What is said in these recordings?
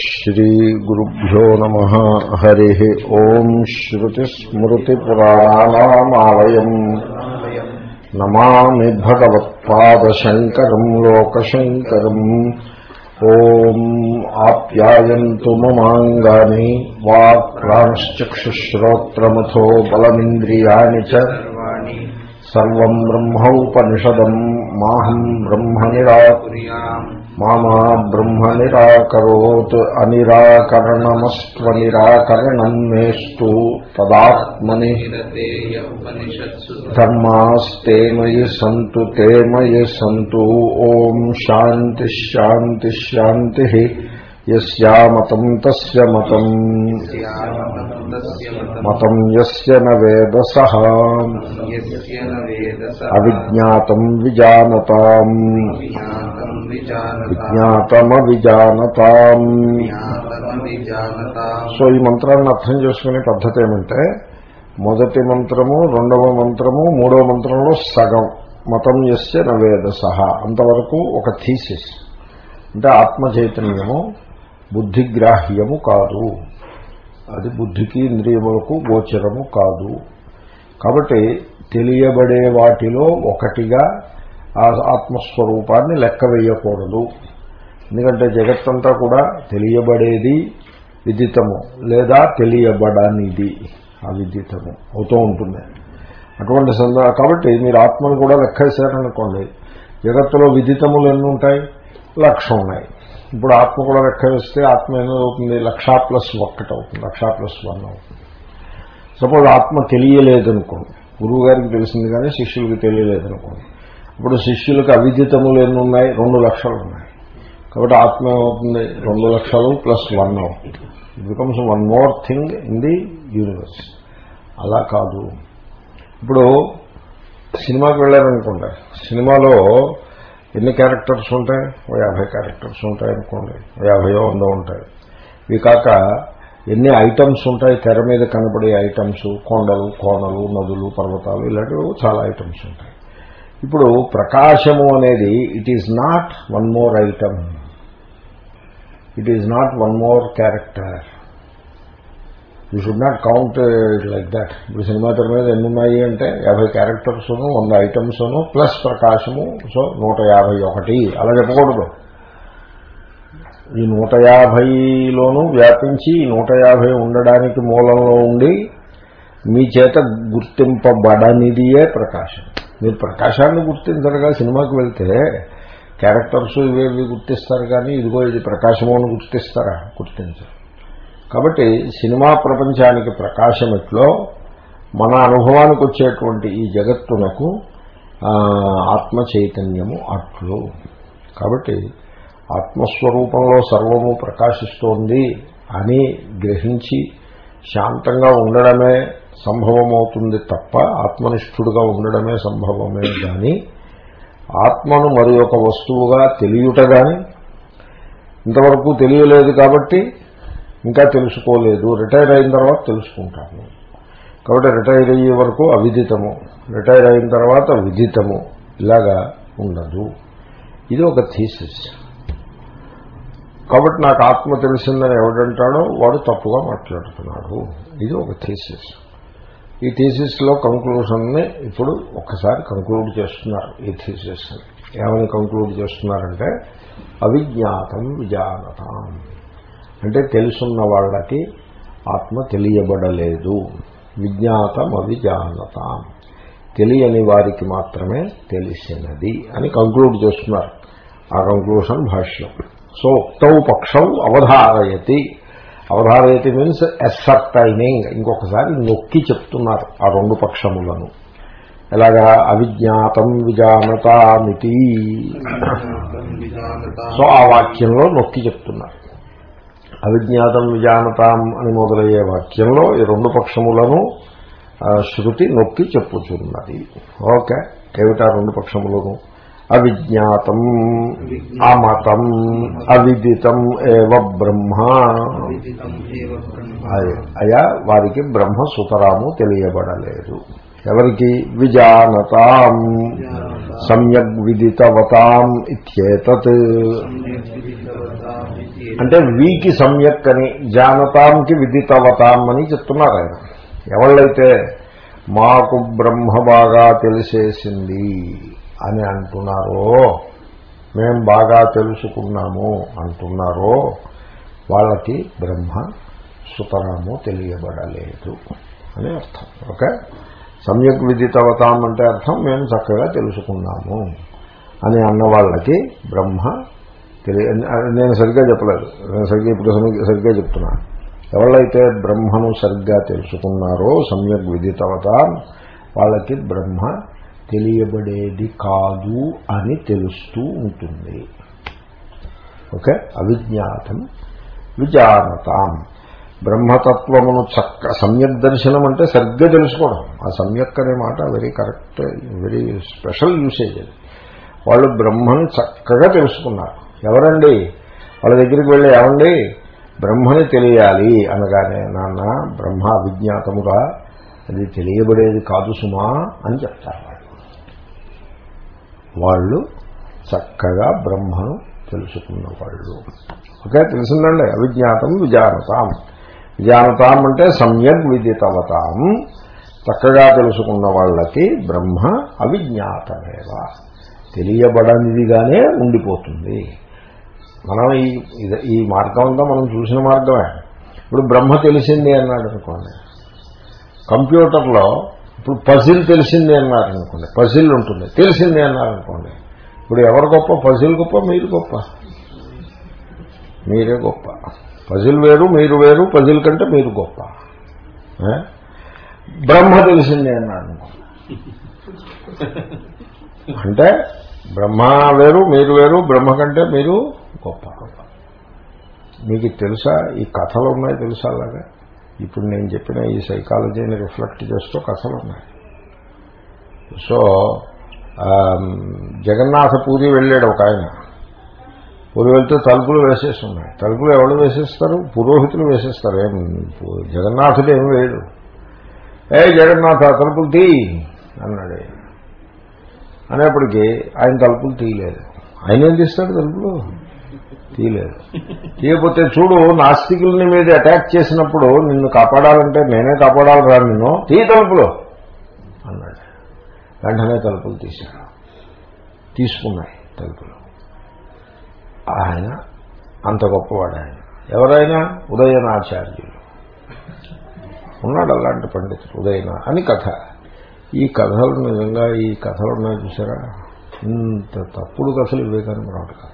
श्रीगुरुभ्यो नमः हरिः ओम् श्रुतिस्मृतिपुराणानामालयम् नमामि भगवत्पादशङ्करम् लोकशङ्करम् ॐ आप्यायन्तु ममाङ्गानि वाक्रांश्चक्षुश्रोत्रमथो बलमिन्द्रियाणि च सर्वम् ब्रह्मोपनिषदम् माहम् ब्रह्म निराकुर्याम् మామా బ్రహ్మ నిరాకరోత్ అనిరాకరణమస్వ నిరాకరణం మేస్తు తదాత్మని ధర్మాస్తే మయి సంతు తే మయి సంతు ఓం శాంతి శాంతి శాంతి యస్యామతం తస్య మతం. మతం యస్య న వేదస అవిజ్ఞాతం విజానతాం. విజ్ఞాతమవిజానతాం. సో ఈ మంత్రాన్ని అర్థం చేసుకునే పద్ధతి ఏమంటే మొదటి మంత్రము రెండవ మంత్రము మూడవ మంత్రంలో సగం. మతం ఎస్య నవేదస అంతవరకు ఒక థీసిస్. అంటే ఆత్మ చైతన్యము బుద్ధిగ్రాహ్యము కాదు. అది బుద్ధికి ఇంద్రియములకు గోచరము కాదు. కాబట్టి తెలియబడే వాటిలో ఒకటిగా ఆ ఆత్మస్వరూపాన్ని లెక్క వేయకూడదు. ఎందుకంటే జగత్తంతా కూడా తెలియబడేది విదితము లేదా తెలియబడనిది ఆ విదితము అవుతూ ఉంటుంది. అటువంటి సందర్భం కాబట్టి మీరు ఆత్మను కూడా లెక్క వేశారనుకోండి జగత్తులో విదితములు ఎన్ని ఉంటాయి? లక్ష ఉన్నాయి. ఇప్పుడు ఆత్మ కూడా లెక్క వేస్తే ఆత్మ ఏమవుతుంది? లక్షా ప్లస్ ఒక్కటి అవుతుంది లక్షా ప్లస్ వన్ అవుతుంది. సపోజ్ ఆత్మ తెలియలేదనుకోండి గురువు గారికి తెలిసింది కానీ శిష్యులకి తెలియలేదనుకోండి ఇప్పుడు శిష్యులకు అవిదితములు ఎన్ని ఉన్నాయి? రెండు లక్షలు ఉన్నాయి. కాబట్టి ఆత్మ ఏమవుతుంది? రెండు లక్షలు ప్లస్ వన్ అవుతుంది. Becomes one more thing in the universe అలా కాదు. ఇప్పుడు సినిమాకి వెళ్ళారనుకోండి సినిమాలో ఎన్ని క్యారెక్టర్స్ ఉంటాయి? ఓ యాభై క్యారెక్టర్స్ ఉంటాయి అనుకోండి. యాభయో వందో ఉంటాయి. ఇవి కాక ఎన్ని ఐటమ్స్ ఉంటాయి? తెర మీద కనపడే ఐటమ్స్ కొండలు కోనలు నదులు పర్వతాలు ఇలాంటివి చాలా ఐటమ్స్ ఉంటాయి. ఇప్పుడు ప్రకాశము అనేది it is not one more item it is not one more character you should not count like that ఇప్పుడు సినిమా తెర మీద ఎన్ని ఉన్నాయి అంటే యాభై క్యారెక్టర్స్ వంద ఐటమ్స్ ప్లస్ ప్రకాశము సో నూట యాభై ఒకటి. అలా చెప్పకూడదు. ఈ నూట యాభైలోనూ వ్యాపించి ఈ నూట యాభై ఉండడానికి మూలంలో ఉండి మీ చేత గుర్తింపబడనిదియే ప్రకాశం. మీరు ప్రకాశాన్ని గుర్తించరుగా సినిమాకి వెళ్తే. క్యారెక్టర్స్ ఇవేవి గుర్తిస్తారు కానీ ఇదిగో ఇది ప్రకాశము అని గుర్తిస్తారా? గుర్తించరు. కాబట్టి సినిమా ప్రపంచానికి ప్రకాశం ఎట్లో మన అనుభవానికి వచ్చేటువంటి ఈ జగత్తునకు ఆత్మ చైతన్యము అట్లు. కాబట్టి ఆత్మస్వరూపంలో సర్వము ప్రకాశిస్తోంది అని గ్రహించి శాంతంగా ఉండడమే సంభవమవుతుంది తప్ప ఆత్మనిష్ఠుడుగా ఉండడమే సంభవమే కానీ ఆత్మను మరి ఒక వస్తువుగా తెలియట కానీ ఇంతవరకు తెలియలేదు కాబట్టి ఇంకా తెలుసుకోలేదు. రిటైర్ అయిన తర్వాత తెలుసుకుంటాను కాబట్టి రిటైర్ అయ్యే వరకు అవిదితము. రిటైర్ అయిన తర్వాత విదితము. ఇలాగా ఉండదు. ఇది ఒక థీసిస్. కాబట్టి నాకు ఆత్మ తెలిసిందని ఎవడంటాడో వాడు తప్పుగా మాట్లాడుతున్నాడు. ఇది ఒక థీసిస్. ఈ థీసిస్లో కంక్లూషన్ని ఇప్పుడు ఒక్కసారి కంక్లూడ్ చేస్తున్నారు ఈ థీసిస్. ఏమని కంక్లూడ్ చేస్తున్నారంటే అవిజ్ఞాతం విజానతాం. అంటే తెలుసున్న వాళ్ళకి ఆత్మ తెలియబడలేదు. విజ్ఞాతం అవిజానతాం తెలియని వారికి మాత్రమే తెలిసినది అని కంక్లూడ్ చేస్తున్నారు. ఆ కంక్లూషన్ భాష్యం. సో ఉక్తౌ పక్షం అవధారయతి. అవధారయతి మీన్స్ ఎస్సర్టైనింగ్ ఇంకొకసారి నొక్కి చెప్తున్నారు ఆ రెండు పక్షములను. ఎలాగా? అవిజ్ఞాతం విజానతామితి. సో ఆ వాక్యంలో నొక్కి చెప్తున్నారు. అవిజ్ఞాతం విజానతాం అని మొదలయ్యే వాక్యంలో ఈ రెండు పక్షములను శృతి నొక్కి చెప్పుచున్నది ఓకే ఏమిటా రెండు పక్షములను? అవిజ్ఞాతం అమతం అవిదితం ఏవ బ్రహ్మ. అయా వారికి బ్రహ్మ సుతరాము తెలియబడలేదు. ఎవరికి? విజానతాం. సమ్యక్ విదితవతాం ఇత్యేతత్. అంటే వీకి సమ్యక్ అని జానతాంకి విదితవతాం అని చెప్తున్నారు ఆయన. ఎవళ్ళైతే మాకు బ్రహ్మ బాగా తెలిసేసింది అని అంటున్నారో మేం బాగా తెలుసుకున్నాము అంటున్నారో వాళ్ళకి బ్రహ్మ సుతరాము తెలియబడలేదు అని అర్థం. ఓకే? సమ్యక్ విదితవతాం అంటే అర్థం మేము చక్కగా తెలుసుకున్నాము అని అన్న వాళ్ళకి బ్రహ్మ తెలియ నేను సరిగ్గా చెప్పలేదు. నేను సరిగ్గా ఇప్పుడు సరిగ్గా చెప్తున్నాను ఎవళ్ళైతే బ్రహ్మను సరిగ్గా తెలుసుకున్నారో సమ్యక్ విదితవత వాళ్ళకి బ్రహ్మ తెలియబడేది కాదు అని తెలుస్తూ ఉంటుంది. ఓకే? అవిజ్ఞాతం. విజానతాం బ్రహ్మతత్వమును చక్క సమ్యక్ దర్శనం అంటే సరిగ్గా తెలుసుకోవడం. ఆ సమ్యక్ అనే మాట very correct very special usage అది. వాళ్ళు బ్రహ్మను చక్కగా తెలుసుకున్నారు. ఎవరండి? వాళ్ళ దగ్గరికి వెళ్ళి ఏమండి? బ్రహ్మని తెలియాలి అనగానే నాన్న బ్రహ్మ అవిజ్ఞాతముగా అది తెలియబడేది కాదు సుమా అని చెప్తారు వాళ్ళు. వాళ్ళు చక్కగా బ్రహ్మను తెలుసుకున్న వాళ్ళు ఓకే తెలిసిందండి? అవిజ్ఞాతం విజానతాం. విజానతాం అంటే సమ్యగ్ విదితవతాం. చక్కగా తెలుసుకున్న వాళ్ళకి బ్రహ్మ అవిజ్ఞాతమేవా. తెలియబడనిదిగానే ఉండిపోతుంది. మనం ఈ ఈ మార్గం అంతా మనం చూసిన మార్గమే. ఇప్పుడు బ్రహ్మ తెలిసింది అన్నాడు అనుకోండి. కంప్యూటర్లో ఇప్పుడు పజిల్ తెలిసింది అన్నారు అనుకోండి. పజిల్ ఉంటుంది. తెలిసింది అన్నారు అనుకోండి. ఇప్పుడు ఎవరు గొప్ప? పజిల్ గొప్ప మీరు గొప్ప. మీరే గొప్ప. పజిల్ వేరు మీరు వేరు పజిల్ కంటే మీరు గొప్ప. బ్రహ్మ తెలిసింది అన్నాడు అంటే బ్రహ్మ వేరు మీరు వేరు బ్రహ్మ కంటే మీరు గొప్ప. మీకు తెలుసా? ఈ కథలు ఉన్నాయి తెలుసా అలాగా? ఇప్పుడు నేను చెప్పిన ఈ సైకాలజీని రిఫ్లెక్ట్ చేస్తూ కథలు ఉన్నాయి. సో జగన్నాథ పూరి వెళ్ళాడు ఒక ఆయన. పూరి వెళ్తే తలుపులు వేసేసి ఉన్నాయి. తలుపులు ఎవరు వేసేస్తారు? పురోహితులు వేసేస్తారు. ఏం జగన్నాథుడు ఏం వేయడు. ఏ జగన్నాథ తలుపులు తీ అన్నాడు అనేప్పటికీ ఆయన తలుపులు తీయలేదు. ఆయన ఏం తీస్తాడు తలుపులు? తీయలేదు తీయకపోతే చూడు నాస్తికుల్ని మీద అటాక్ చేసినప్పుడు నిన్ను కాపాడాలంటే నేనే కాపాడాలి రా నిన్ను. తీ తలుపులు అన్నాడు. వెంటనే తలుపులు తీశాడు. తీసుకున్నాయి తలుపులు. ఆయన అంత గొప్పవాడు ఆయన. ఎవరైనా? ఉదయనాచార్యులు. ఉన్నాడు అలాంటి పండితుడు ఉదయన అని కథ. ఈ కథలు నిజంగా ఈ కథలు ఉన్నాయి చూసారా? ఇంత తప్పుడు కథలు ఇవే కానీ మరొకటి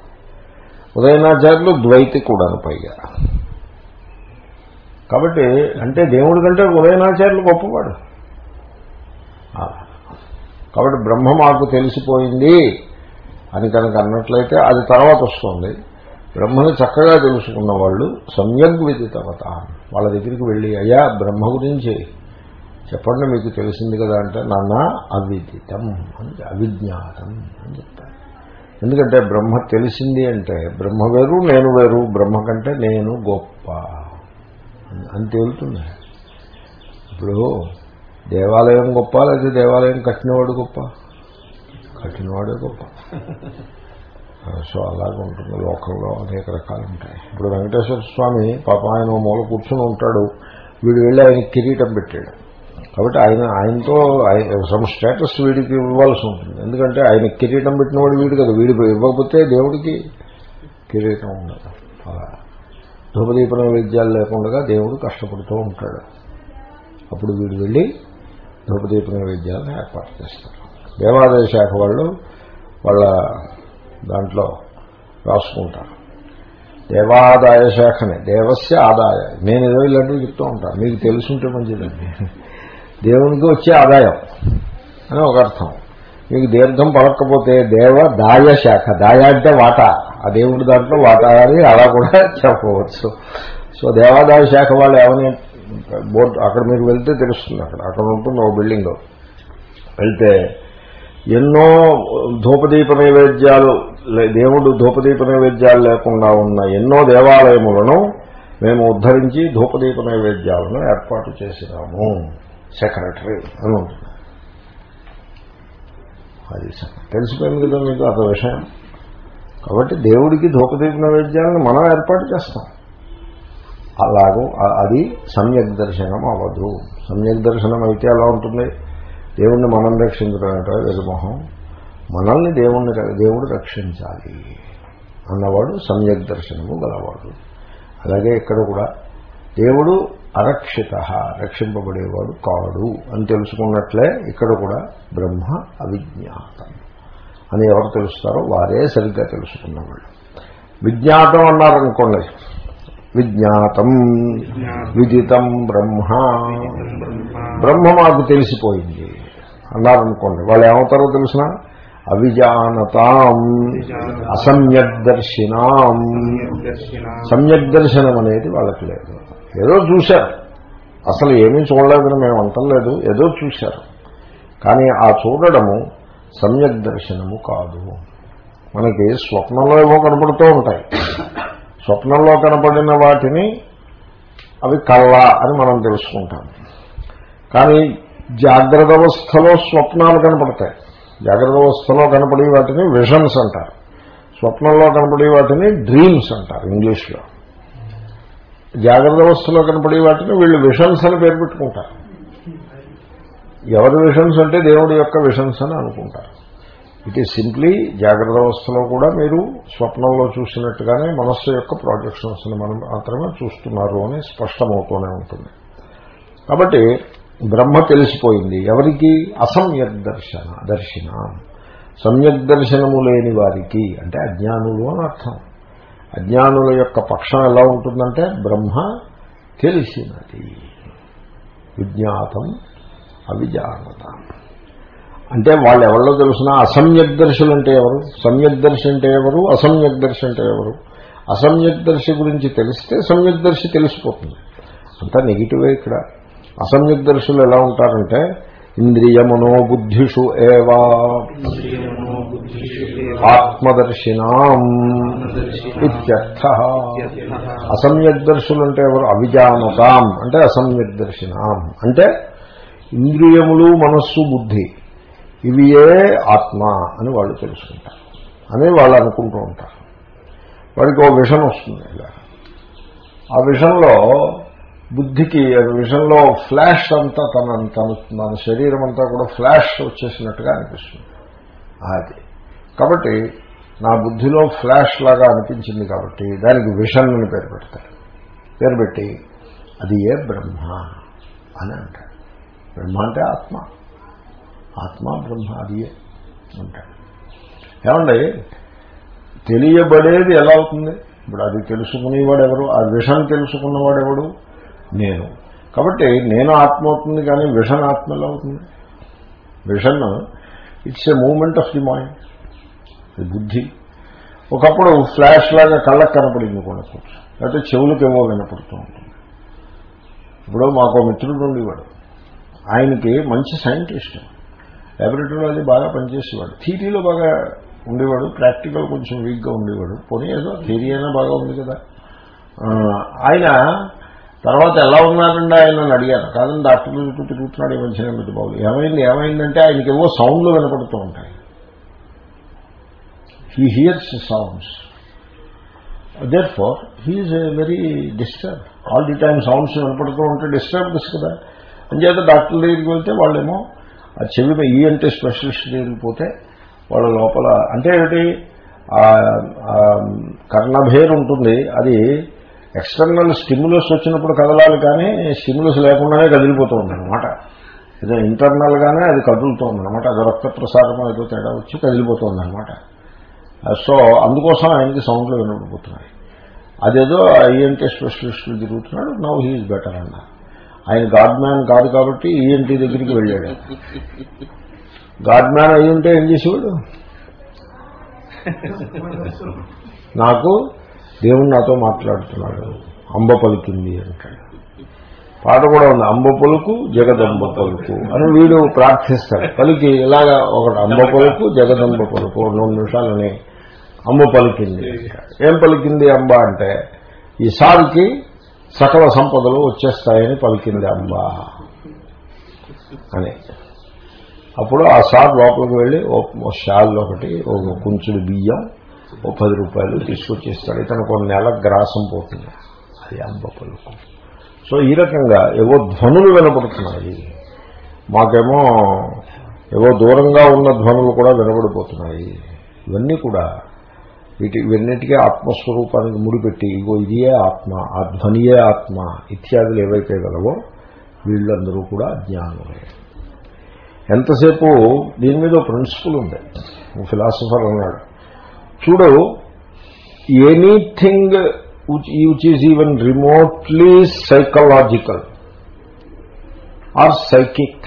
ఉదయనాచార్యులు ద్వైతి కూడాను పైగా. కాబట్టి అంటే దేవుడి కంటే ఉదయనాచార్యులు గొప్పవాడు. కాబట్టి బ్రహ్మ మాకు తెలిసిపోయింది అని కనుక అన్నట్లయితే అది తర్వాత వస్తుంది. బ్రహ్మను చక్కగా తెలుసుకున్న వాళ్ళు సమ్యగ్ విదితవత. వాళ్ళ దగ్గరికి వెళ్ళి అయ్యా బ్రహ్మ గురించి చెప్పండి మీకు తెలిసింది కదా అంటే నాన్న అవిదితం అని అవిజ్ఞాతం అని చెప్తారు. ఎందుకంటే బ్రహ్మ తెలిసింది అంటే బ్రహ్మ వేరు నేను వేరు బ్రహ్మ కంటే నేను గొప్ప. అని తేలుతుంది ఇప్పుడు దేవాలయం గొప్ప లేదా దేవాలయం కట్టినవాడు గొప్ప? కట్టినవాడే గొప్ప. సో అలాగే ఉంటుంది. లోకంలో అనేక రకాలు ఉంటాయి. ఇప్పుడు వెంకటేశ్వర స్వామి పాప ఆయన మూల కూర్చొని ఉంటాడు. వీడు వెళ్ళి ఆయన కిరీటం పెట్టాడు. కాబట్టి ఆయన ఆయనతో సమ్ స్టేటస్ వీడికి ఇవ్వాల్సి ఉంటుంది. ఎందుకంటే ఆయన కిరీటం పెట్టినవాడు వీడు కదా. వీడి ఇవ్వకపోతే దేవుడికి కిరీటం ఉండదు. అలా. ధూపదీప నైవేద్యాలు లేకుండా దేవుడు కష్టపడుతూ ఉంటాడు. అప్పుడు వీడు వెళ్ళి ధూపదీప నైవేద్యాలను ఏర్పాటు చేస్తారు. దేవాదాయ శాఖ వాళ్ళు వాళ్ళ దాంట్లో రాసుకుంటారు. దేవాదాయ శాఖనే. దేవస్య ఆదాయ. నేను ఏదో ఇలాంటివి చెప్తూ ఉంటాను. మీకు తెలుసుంటే మంచిదండి. దేవునికి వచ్చే ఆదాయం అని ఒక అర్థం. మీకు దీర్ఘం పడకపోతే దేవ దాయ శాఖ. దాయ అంటే వాటా. ఆ దేవుడి దాంట్లో వాటా అని అలా కూడా చెప్పవచ్చు. సో దేవాదాయ శాఖ వాళ్ళు ఏమని బోర్డు అక్కడ మీరు వెళ్తే తెలుస్తుంది అక్కడ. అక్కడ ఉంటుంది ఒక బిల్డింగ్. వెళ్తే ఎన్నో ధూపదీప నైవేద్యాలు దేవుడు ధూపదీప నైవేద్యాలు లేకుండా ఉన్న ఎన్నో దేవాలయములను మేము ఉద్ధరించి ధూపదీప నైవేద్యాలను ఏర్పాటు చేసినాము. సెక్రటరీ అని ఉంటుంది. అది తెలిసిపోయింది కదా మీకు అత విషయం. కాబట్టి దేవుడికి ధూపదీప నైవేద్యాలను మనం ఏర్పాటు చేస్తాం. అలాగూ అది సమ్యక్ దర్శనం అవ్వదు సమ్యక్ దర్శనం అయితే ఎలా ఉంటుంది? దేవుణ్ణి మనం రక్షించడం వెలుమొహం మనల్ని దేవుణ్ణి దేవుడు రక్షించాలి అన్నవాడు సమ్యక్ దర్శనము గలవాడు. అలాగే ఇక్కడ కూడా దేవుడు అరక్షిత రక్షింపబడేవాడు కాడు అని తెలుసుకున్నట్లే ఇక్కడ కూడా బ్రహ్మ అవిజ్ఞాతం. అని ఎవరు తెలుస్తారో వారే సరిగ్గా తెలుసుకున్నవాళ్ళు. విజ్ఞాతం అన్నారనుకోండి. విజ్ఞాతం విదితం బ్రహ్మ. బ్రహ్మ మాకు తెలిసిపోయింది అన్నారనుకోండి. వాళ్ళు ఏమవుతారో తెలిసిన? అవిజానతాం అసమ్యగ్దర్శినాం సమ్యగ్దర్శనం అనేది వాళ్ళకి లేదు. ఏదో చూశారు. అసలు ఏమీ చూడలేదని మేము అంటలేదు ఏదో చూశారు. కానీ ఆ చూడడము సమ్యక్ దర్శనము కాదు. మనకి స్వప్నంలో ఏవో కనపడుతూ ఉంటాయి. స్వప్నంలో కనపడిన వాటిని అవి కళ్ళ అని మనం తెలుసుకుంటాం. కానీ జాగ్రత్త అవస్థలో స్వప్నాలు కనపడతాయి. జాగ్రత్త అవస్థలో కనపడే వాటిని విషన్స్ అంటారు. స్వప్నంలో కనపడే వాటిని డ్రీమ్స్ అంటారు ఇంగ్లీష్లో. జాగ్రత్త అవస్థలో కనపడే వాటిని వీళ్ళు విషన్స్ అని పేరు పెట్టుకుంటారు. ఎవరి విషన్స్ అంటే దేవుడి యొక్క విషన్స్ అని అనుకుంటారు. ఇట్ ఈజ్ సింప్లీ జాగ్రత్త అవస్థలో కూడా మీరు స్వప్నంలో చూసినట్టుగానే మనస్సు యొక్క ప్రాజెక్షన్స్ మనం మాత్రమే చూస్తున్నారు అని స్పష్టమవుతూనే ఉంటుంది. కాబట్టి బ్రహ్మ తెలిసిపోయింది. ఎవరికి? అసమ్యక్ దర్శన. దర్శన సమ్యక్ దర్శనము లేని వారికి అంటే అజ్ఞానులు అని అర్థం. అజ్ఞానుల యొక్క పక్షం ఎలా ఉంటుందంటే బ్రహ్మ తెలిసినది. విజ్ఞాతం అవిజానత. అంటే వాళ్ళు ఎవరిలో తెలిసిన? అసమ్యగ్దర్శులు అంటే ఎవరు? సమ్యగ్దర్శి అంటే ఎవరు? అసమ్యగ్దర్శి అంటే ఎవరు? అసమ్యగ్దర్శి గురించి తెలిస్తే సమ్యగ్దర్శి తెలిసిపోతుంది. అంతా నెగిటివే ఇక్కడ. అసమ్యగ్దర్శులు ఎలా ఉంటారంటే ఇంద్రియమనోబుద్ధిషు ఏవా. ఆత్మదర్శినాం ఇత్యర్థ. అసమ్యక్ అంటే ఎవరు? అవిజానతాం. అంటే అసమ్యక్దర్శినాం అంటే ఇంద్రియములు మనస్సు బుద్ధి ఇవియే ఆత్మ అని వాళ్ళు తెలుసుకుంటారు. అని వాళ్ళు అనుకుంటూ ఉంటారు. వాడికి ఓ విషన్ వస్తుంది ఇలా. ఆ విషన్లో బుద్ధికి విషయంలో ఫ్లాష్ అంతా తన తన తన శరీరం అంతా కూడా ఫ్లాష్ వచ్చేసినట్టుగా అనిపిస్తుంది. అది. కాబట్టి నా బుద్ధిలో ఫ్లాష్ లాగా అనిపించింది కాబట్టి దానికి విషన్ అని పేరు పెడతారు. పేరు పెట్టి అది ఏ బ్రహ్మ అని అంటారు. బ్రహ్మ అంటే ఆత్మ. ఆత్మ బ్రహ్మ అది ఏ అంటాడు ఏమండి? తెలియబడేది ఎలా అవుతుంది? ఇప్పుడు అది తెలుసుకునేవాడు ఎవరు? ఆ విషం తెలుసుకున్నవాడు ఎవడు? నేను. కాబట్టి నేను ఆత్మ అవుతుంది కానీ విషన్ ఆత్మలో అవుతుంది. Vision it's a moment of the mind బుద్ధి. ఒకప్పుడు ఫ్లాష్ లాగా కళ్ళకు కనపడింది కూడా లేకపోతే చెవులకు ఏమో వినపడుతూ ఉంటుంది. ఇప్పుడు మాకు మిత్రుడు ఉండేవాడు. ఆయనకి మంచి సైంటిస్ట్. ల్యాబొరేటరీలో అది బాగా పనిచేసేవాడు. థీరీలో బాగా ఉండేవాడు. ప్రాక్టికల్ కొంచెం వీక్గా ఉండేవాడు. పోనీ ఏదో థీరీ అయినా బాగా ఉంది కదా. ఆయన తర్వాత ఎలా ఉన్నారండి ఆయన నన్ను అడిగాను. కాదని డాక్టర్ చుట్టూ తిరుగుతున్నాడు ఈ మధ్యన పెద్ద బాబు. ఏమైంది ఏమైందంటే ఆయనకి ఏవో సౌండ్లు వినపడుతూ ఉంటాయి. He hears sounds there far he is very disturb all the time sounds వినపడుతూ ఉంటే డిస్టర్బ్స్ కదా. అంచేత డాక్టర్ దగ్గరికి వెళ్తే వాళ్ళేమో ఆ చెవి ఈ అంటే స్పెషలిస్ట్ దగ్గరికి పోతే వాళ్ళ లోపల అంటే ఏమిటి? కర్ణభేరు ఉంటుంది. అది ఎక్స్టర్నల్ స్టిమ్యులస్ వచ్చినప్పుడు కదలాలి కానీ స్టిమ్యులస్ లేకుండానే కదిలిపోతూ ఉంది అనమాట ఏదో ఇంటర్నల్ గానే అది కదులుతోంది అనమాట అది రక్త ప్రసారం ఏదో తేడా వచ్చి కదిలిపోతుంది అనమాట సో అందుకోసం ఆయనకి సౌండ్లు వినపడిపోతున్నాయి. అదేదో ఈఎన్టీ స్పెషలిస్టులు తిరుగుతున్నాడు నవ్ హీఈస్ బెటర్ అన్న. ఆయన గాడ్ మ్యాన్ కాదు కాబట్టి ఈఎన్టీ దగ్గరికి వెళ్ళాడు. గాడ్ మ్యాన్ అయి ఉంటే ఏం చేసేవాడు? నాకు దేవుడు నాతో మాట్లాడుతున్నాడు. అంబ పలికింది అంటాడు. పాట కూడా ఉంది అంబ పలుకు జగదంబ పలుకు అని వీడు ప్రార్థిస్తాడు. పలికి ఇలాగా ఒకటి అంబ పలుకు జగదంబ పలుకు రెండు నిమిషాలని అంబ పలికింది ఏం పలికింది అంబ అంటే ఈ సారికి సకల సంపదలు వచ్చేస్తాయని పలికింది అంబ అని. అప్పుడు ఆ సార్ లోపలికి వెళ్ళి ఓ షాల్ ఒకటి ఒక కుంచుడు బియ్యం ఓ పది రూపాయలు తీసుకొచ్చేస్తాడు. ఇతను కొన్ని నెల గ్రాసం పోతుంది. అది అంబ పలుకు. సో ఈ రకంగా ఏవో ధ్వనులు వినపడుతున్నాయి. మాకేమో ఏవో దూరంగా ఉన్న ధ్వనులు కూడా వినబడిపోతున్నాయి. ఇవన్నీ కూడా వీటి ఇవన్నిటికీ ఆత్మస్వరూపానికి ముడిపెట్టి ఇగో ఇదియే ఆత్మ ఆ ధ్వనియే ఆత్మ ఇత్యాదులు ఏవైతే గలవో వీళ్ళందరూ కూడా జ్ఞానులే. ఎంతసేపు దీని మీద ప్రిన్సిపల్ ఉంది ఫిలాసఫర్ అన్నాడు. చూడు anything which is even remotely psychological or psychic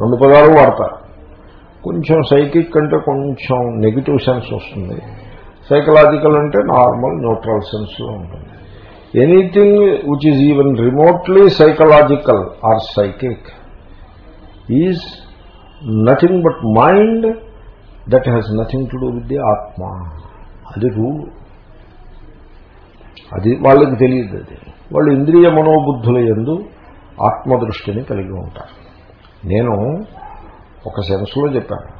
రెండు పదాలు వాడతారు కొంచెం సైకిక్ అంటే కొంచెం నెగిటివ్ సెన్స్ వస్తుంది. సైకలాజికల్ అంటే నార్మల్ న్యూట్రల్ సెన్స్లో ఉంటుంది. Anything which is even remotely psychological or psychic is nothing but mind that has nothing to do with the atma అది రూల్. అది వాళ్ళకి తెలియదు అది. వాళ్ళు ఇంద్రియ మనోబుద్ధుల ఎందు ఆత్మదృష్టిని కలిగి ఉంటారు. నేను ఒక సెన్స్లో చెప్పాను.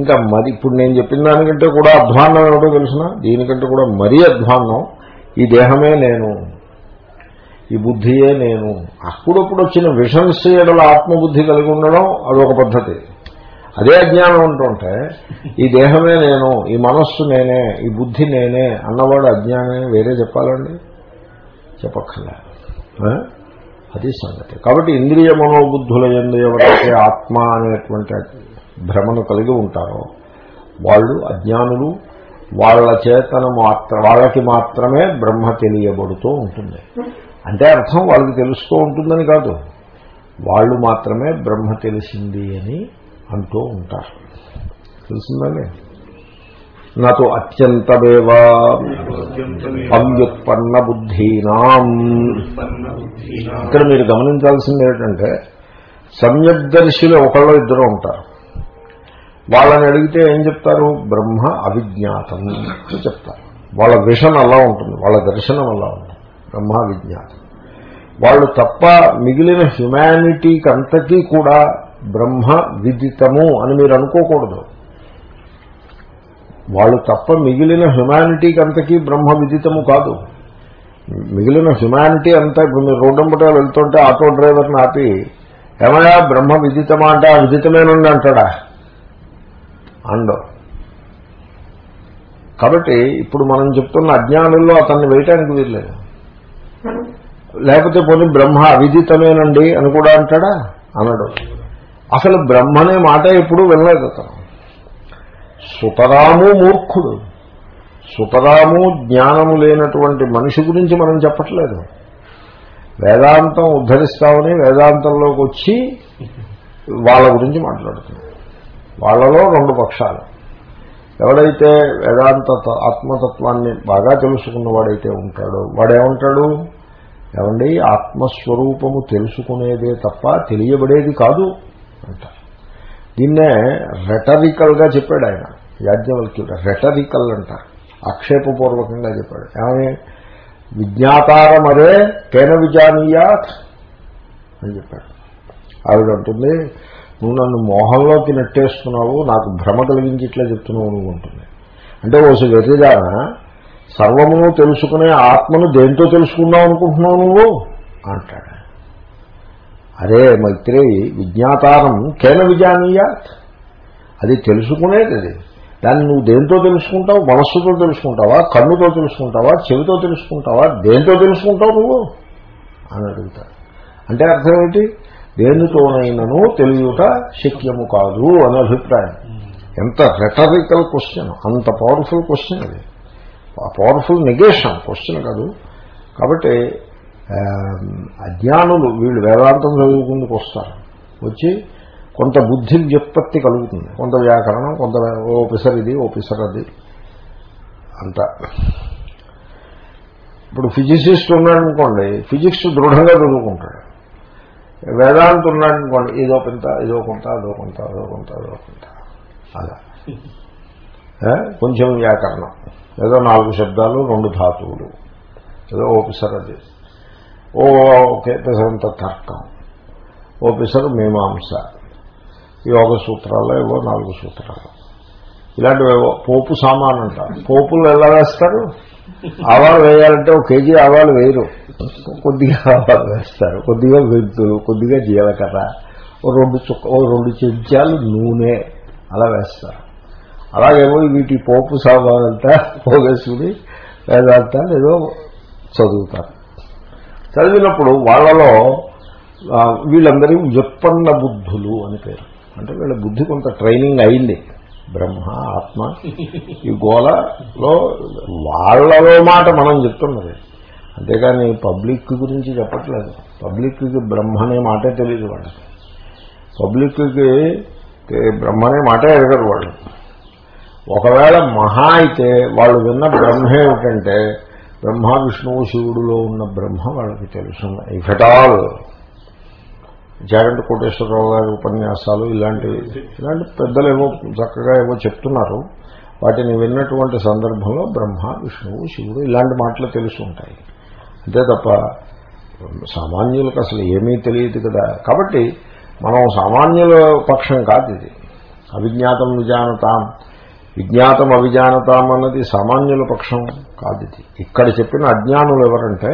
ఇంకా మరి ఇప్పుడు నేను చెప్పిన దానికంటే కూడా అధ్వాన్నం ఏమిటో తెలిసిన? దీనికంటే కూడా మరీ అధ్వాన్నం. ఈ దేహమే నేను. ఈ బుద్ధియే నేను. అప్పుడప్పుడు వచ్చిన విషన్స్ ఎడల ఆత్మబుద్ధి కలిగి ఉండడం అదొక పద్ధతి. అదే అజ్ఞానం అంటుంటే ఈ దేహమే నేను ఈ మనస్సు నేనే ఈ బుద్ధి నేనే అన్నవాడు అజ్ఞానమే వేరే చెప్పాలండి? చెప్పక్కర్లే. అది సంగతి. కాబట్టి ఇంద్రియ మనోబుద్ధుల ఎందు ఎవరైతే ఆత్మ అనేటువంటి భ్రమను కలిగి ఉంటారో వాళ్ళు అజ్ఞానులు వాళ్ళ చేతన మాత్ర వాళ్ళకి మాత్రమే బ్రహ్మ తెలియబడుతూ ఉంటుంది. అంటే అర్థం వాళ్ళకి తెలుస్తూ ఉంటుందని కాదు. వాళ్ళు మాత్రమే బ్రహ్మ తెలిసింది అని అంటూ ఉంటారు. తెలిసిందండి? నాతో అత్యంతమేవా అవ్యుత్పన్న బుద్ధీనాం ఇక్కడ మీరు గమనించాల్సింది ఏంటంటే సమ్యగ్దర్శులు ఒకళ్ళు ఇద్దరు ఉంటారు. వాళ్ళని అడిగితే ఏం చెప్తారు? బ్రహ్మ అవిజ్ఞాతం అని చెప్తారు. వాళ్ళ విషన్ అలా ఉంటుంది వాళ్ళ దర్శనం అలా ఉంటుంది. బ్రహ్మ విజ్ఞాతం వాళ్ళు తప్ప మిగిలిన హ్యుమానిటీకి అంతకీ కూడా బ్రహ్మ విదితము అని మీరు అనుకోకూడదు. వాళ్ళు తప్ప మిగిలిన హ్యుమానిటీకి అంతకీ బ్రహ్మ విదితము కాదు. మిగిలిన హ్యుమానిటీ అంతా ఇప్పుడు మీరు రోడ్డంబట వెళ్తుంటే ఆటో డ్రైవర్ని ఆపి ఏమయ్యా బ్రహ్మ విదితమా అంటే ఆ విదితమేనండి అంటాడా? అండో. కాబట్టి ఇప్పుడు మనం చెప్తున్న అజ్ఞానంలో అతన్ని వేయటానికి వీల్లేదు. లేకపోతే పోనీ బ్రహ్మ అవిదితమేనండి అని కూడా అంటాడా? అనడు. అసలు బ్రహ్మనే మాట ఎప్పుడూ వినలేదు అతను. సుతరాము మూర్ఖుడు. సుతరాము జ్ఞానము లేనటువంటి మనిషి గురించి మనం చెప్పట్లేదు. వేదాంతం ఉద్ధరిస్తామని వేదాంతంలోకి వచ్చి వాళ్ళ గురించి మాట్లాడుతున్నాం. వాళ్ళలో రెండు పక్షాలు. ఎవడైతే వేదాంత ఆత్మతత్వాన్ని బాగా తెలుసుకున్నవాడైతే ఉంటాడో వాడేమంటాడు? ఏమండి ఆత్మస్వరూపము తెలుసుకునేదే తప్ప తెలియబడేది కాదు. అంటారు. దీన్నే రెటరికల్గా చెప్పాడు ఆయన యాజ్ఞవల్క్యుడు. రెటరికల్ అంట ఆక్షేపపూర్వకంగా చెప్పాడు. ఏమని? విజ్ఞాతారమరే కేన విజానీయాత్ అని చెప్పాడు. ఆవిడ అంటుంది నువ్వు నన్ను మోహంలోకి నెట్టేస్తున్నావు నాకు భ్రమ కలిగించి ఇట్లా చెప్తున్నావు నువ్వు ఉంటుంది అంటే ఓసి వ్యతిదాన సర్వమును తెలుసుకునే ఆత్మను దేంతో తెలుసుకుందాం అనుకుంటున్నావు నువ్వు? అంటాడు అరే మైత్రే విజ్ఞాతారం కేన విజానీయాత్. అది తెలుసుకునేది అది. దాన్ని నువ్వు దేంతో తెలుసుకుంటావు? మనస్సుతో తెలుసుకుంటావా? కన్నుతో తెలుసుకుంటావా? చెవితో తెలుసుకుంటావా? దేంతో తెలుసుకుంటావు నువ్వు? అని అడుగుతాడు. అంటే అర్థం ఏంటి? దేనితోనైనను తెలియట శక్యము కాదు అనే అభిప్రాయం. ఎంత రెటరికల్ క్వశ్చన్ అంత పవర్ఫుల్ క్వశ్చన్ అది. పవర్ఫుల్ నెగేషన్ క్వశ్చన్ కాదు. కాబట్టి అజ్ఞానులు వీళ్ళు వేదాంతం చదువుకుందుకు వస్తారు. వచ్చి కొంత బుద్ధి వ్యుత్పత్తి కలుగుతుంది. కొంత వ్యాకరణం కొంత ఓపిసర్ ఇది ఓపిసర్ అది అంత. ఇప్పుడు ఫిజిసిస్ట్ ఉన్నాడనుకోండి ఫిజిక్స్ దృఢంగా చదువుకుంటాడు. వేదాంతం ఉన్నాడనుకోండి ఇదో కొంత ఇదో కొంత అదో కొంత అదో కొంత అదో కొంత. అలా. కొంచెం వ్యాకరణం. ఏదో నాలుగు శబ్దాలు రెండు ధాతువులు. ఏదో ఓపిసర్ అది. ఓ ఓకే పెసరంత తర్కం. ఓ పెసరు మీమాంస. యోగ సూత్రాలు ఏవో నాలుగు సూత్రాలు. ఇలాంటివేవో పోపు సామాన్ అంటారు పోపులు ఎలా వేస్తారు? ఆవాలు వేయాలంటే ఒక కేజీ ఆవాలు వేయరు. కొద్దిగా ఆవాలు వేస్తారు. కొద్దిగా వెంతులు కొద్దిగా జీలకర్ర ఓ రెండు చుక్క రెండు చెంచాలు నూనె అలా వేస్తారు. అలాగేమో వీటి పోపు సామాన్ సామానంతా పోగేసుకుని వేదాంతాలు ఏదో చదువుతారు. చదివినప్పుడు వాళ్ళలో ఆ, వీళ్ళందరి వ్యుత్పన్న బుద్ధులు అని పేరు. అంటే వీళ్ళ బుద్ధి కొంత ట్రైనింగ్ అయింది. బ్రహ్మ ఆత్మ ఈ గోలలో వాళ్ళలో మాట మనం చెప్తున్నది. అంతేగాని పబ్లిక్ గురించి చెప్పట్లేదు. పబ్లిక్కి బ్రహ్మ అనే మాటే తెలియదు వాళ్ళకి. పబ్లిక్కి బ్రహ్మ అనే మాటే ఎరగరు వాళ్ళు. ఒకవేళ మహా అయితే వాళ్ళు విన్న బ్రహ్మ ఏమిటంటే బ్రహ్మ విష్ణువు శివుడులో ఉన్న బ్రహ్మ వాళ్ళకి తెలుసు. ఇఫ్ ఎట్ ఆల్ జాగంట కోటేశ్వరరావు గారి ఉపన్యాసాలు ఇలాంటివి ఇలాంటి పెద్దలు ఏవో చక్కగా ఏవో చెప్తున్నారు. వాటిని విన్నటువంటి సందర్భంలో బ్రహ్మ విష్ణువు శివుడు ఇలాంటి మాటలు తెలుసు ఉంటాయి. అంతే తప్ప సామాన్యులకు అసలు ఏమీ తెలియదు కదా. కాబట్టి మనం సామాన్యుల పక్షం కాదు ఇది. అవిజ్ఞాతం విజానతాం. విజ్ఞాతం అవిజానతాం అన్నది సామాన్యుల పక్షం కాదు ఇది. ఇక్కడ చెప్పిన అజ్ఞానులు ఎవరంటే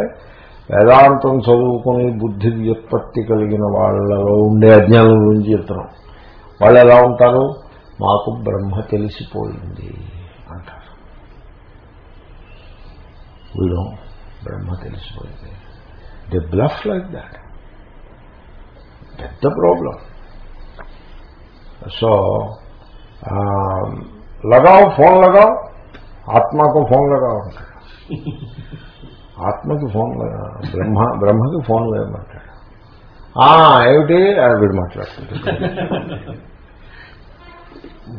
వేదాంతం చదువుకుని బుద్ధి వ్యుత్పత్తి కలిగిన వాళ్ళలో ఉండే అజ్ఞానం గురించి చెప్తున్నాం. వాళ్ళు ఎలా ఉంటారు? మాకు బ్రహ్మ తెలిసిపోయింది అంటారు. వీడు బ్రహ్మ తెలిసిపోయింది. ది బ్లఫ్ లైక్ దాట్ పెద్ద ప్రాబ్లం సో लगाओ फोन लगाओ आत्मा को फोन लगाओ ఆత్మకి ఫోన్ బ్రహ్మ బ్రహ్మకి ఫోన్ వేయమంటాడు ఏమిటి వీడు మాట్లాడుతుంటాడు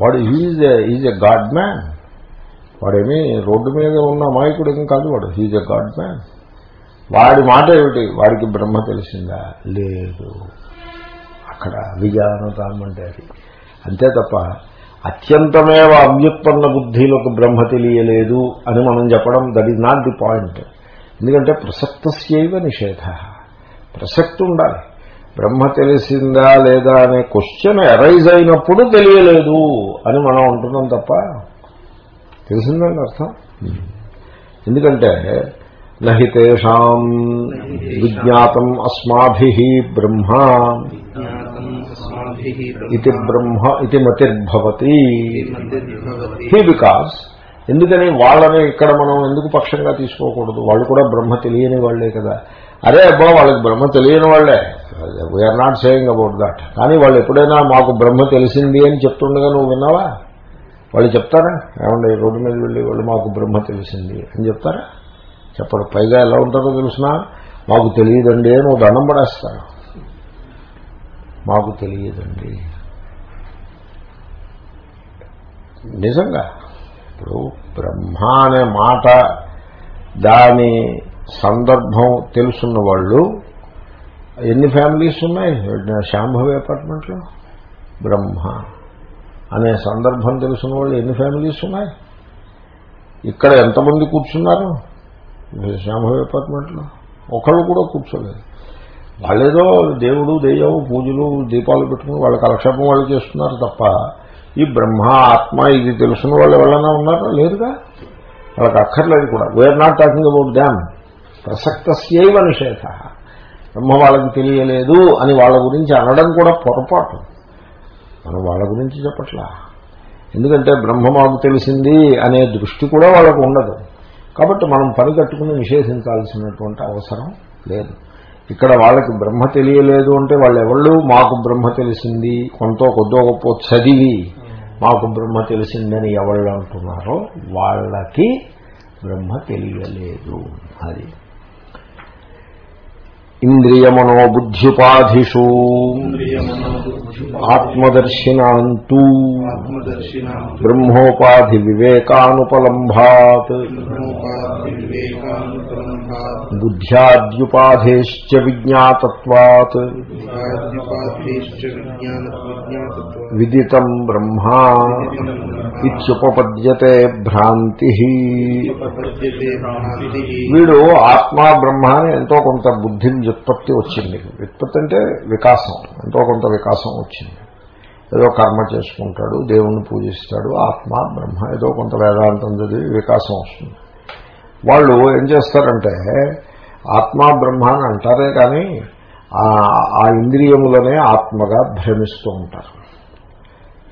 వాడు is is a god man వాడేమీ road మీద ఉన్న అమాయకుడు ఏం కాదు వాడు హీజ్ ఎ గాడ్ మ్యాన్ వాడి మాట ఏమిటి వాడికి బ్రహ్మ తెలిసిందా లేదు అక్కడ విజానతాం అంటే అది అంతే తప్ప అత్యంతమేవ అవ్యుత్పన్న బుద్ధిలోకి బ్రహ్మ తెలియలేదు అని మనం చెప్పడం that is not the point ఎందుకంటే ప్రసక్తస్యవ నిషేధ. ప్రసక్తి ఉండాలి. బ్రహ్మ తెలిసిందా లేదా అనే క్వశ్చన్ అరైజ్ అయినప్పుడు తెలియలేదు అని మనం అంటున్నాం తప్ప తెలిసిందండి అర్థం? ఎందుకంటే నహి తేషాం విజ్ఞాతం అస్మాభి బ్రహ్మ. ఇది బ్రహ్మ. ఇది మతిర్భవతి. హీ బికాస్ ఎందుకని వాళ్ళని ఇక్కడ మనం ఎందుకు పక్షంగా తీసుకోకూడదు? వాళ్ళు కూడా బ్రహ్మ తెలియని వాళ్ళే కదా. అరే అబ్బా వాళ్ళకి బ్రహ్మ తెలియని వాళ్ళే we are not saying about that కానీ వాళ్ళు ఎప్పుడైనా మాకు బ్రహ్మ తెలిసింది అని చెప్తుండగా నువ్వు విన్నావా? వాళ్ళు చెప్తారా? ఏమండి రోడ్డు మీద వెళ్ళి వాళ్ళు మాకు బ్రహ్మ తెలిసింది అని చెప్తారా? చెప్పరు. పైగా ఎలా ఉంటారో తెలిసినా? మాకు తెలియదండి అని నువ్వు దండం పడేస్తారు. మాకు తెలియదండి. నిజంగా ఇప్పుడు బ్రహ్మ అనే మాట దాని సందర్భం తెలుసున్న వాళ్ళు ఎన్ని ఫ్యామిలీస్ ఉన్నాయి? శాంభవి అపార్ట్మెంట్లో? బ్రహ్మ అనే సందర్భం తెలుసున్న వాళ్ళు ఎన్ని ఫ్యామిలీస్ ఉన్నాయి? ఇక్కడ ఎంతమంది కూర్చున్నారు? శాంభవి అపార్ట్మెంట్లో. ఒకళ్ళు కూడా కూర్చోలేదు. వాళ్ళేదో దేవుడు దెయ్యం పూజలు దీపాలు పెట్టుకుని వాళ్ళ కలక్షేపం వాళ్ళు చేస్తున్నారు తప్ప ఈ బ్రహ్మ ఆత్మ ఇది తెలుసున్న వాళ్ళు ఎవరైనా ఉన్నారా? లేదుగా వాళ్ళకి అక్కర్లేదు కూడా. We are not talking about them ప్రసక్తస్యవ నిషేధ. బ్రహ్మ వాళ్ళకి తెలియలేదు అని వాళ్ళ గురించి అనడం కూడా పొరపాటు. మనం వాళ్ళ గురించి చెప్పట్లా. ఎందుకంటే బ్రహ్మ మాకు తెలిసింది అనే దృష్టి కూడా వాళ్ళకు ఉండదు. కాబట్టి మనం పని కట్టుకుని నిషేధించాల్సినటువంటి అవసరం లేదు. ఇక్కడ వాళ్ళకి బ్రహ్మ తెలియలేదు అంటే వాళ్ళు ఎవళ్ళు మాకు బ్రహ్మ తెలిసింది. కొంత కొద్దో గొప్ప చదివి మాకు బ్రహ్మ తెలిసిందని ఎవళ్ళు అంటున్నారో వాళ్ళకి బ్రహ్మ తెలియలేదు. అది ఇంద్రియమనోబుద్ధ్యుపాధిషు ఆత్మదర్శినాంతూ. బ్రహ్మోపాధి వివేకానుపలంభాత్. బుద్ధ్యాద్యుపాధేశ్చ విజ్ఞాతత్వాత్. విదితం బ్రహ్మా ఇత్యుపపద్యతే భ్రాంతి. వీడు ఆత్మ బ్రహ్మ అని ఎంతో కొంత బుద్ధి వ్యుత్పత్తి వచ్చింది. వ్యుత్పత్తి అంటే వికాసం. ఎంతో కొంత వికాసం వచ్చింది. ఏదో కర్మ చేసుకుంటాడు దేవుణ్ణి పూజిస్తాడు ఆత్మ బ్రహ్మ ఏదో కొంత వేదాంతం చదివి వికాసం వస్తుంది. వాళ్ళు ఏం చేస్తారంటే ఆత్మ బ్రహ్మ అని అంటారే కానీ ఆ ఇంద్రియములనే ఆత్మగా భ్రమిస్తూ ఉంటారు.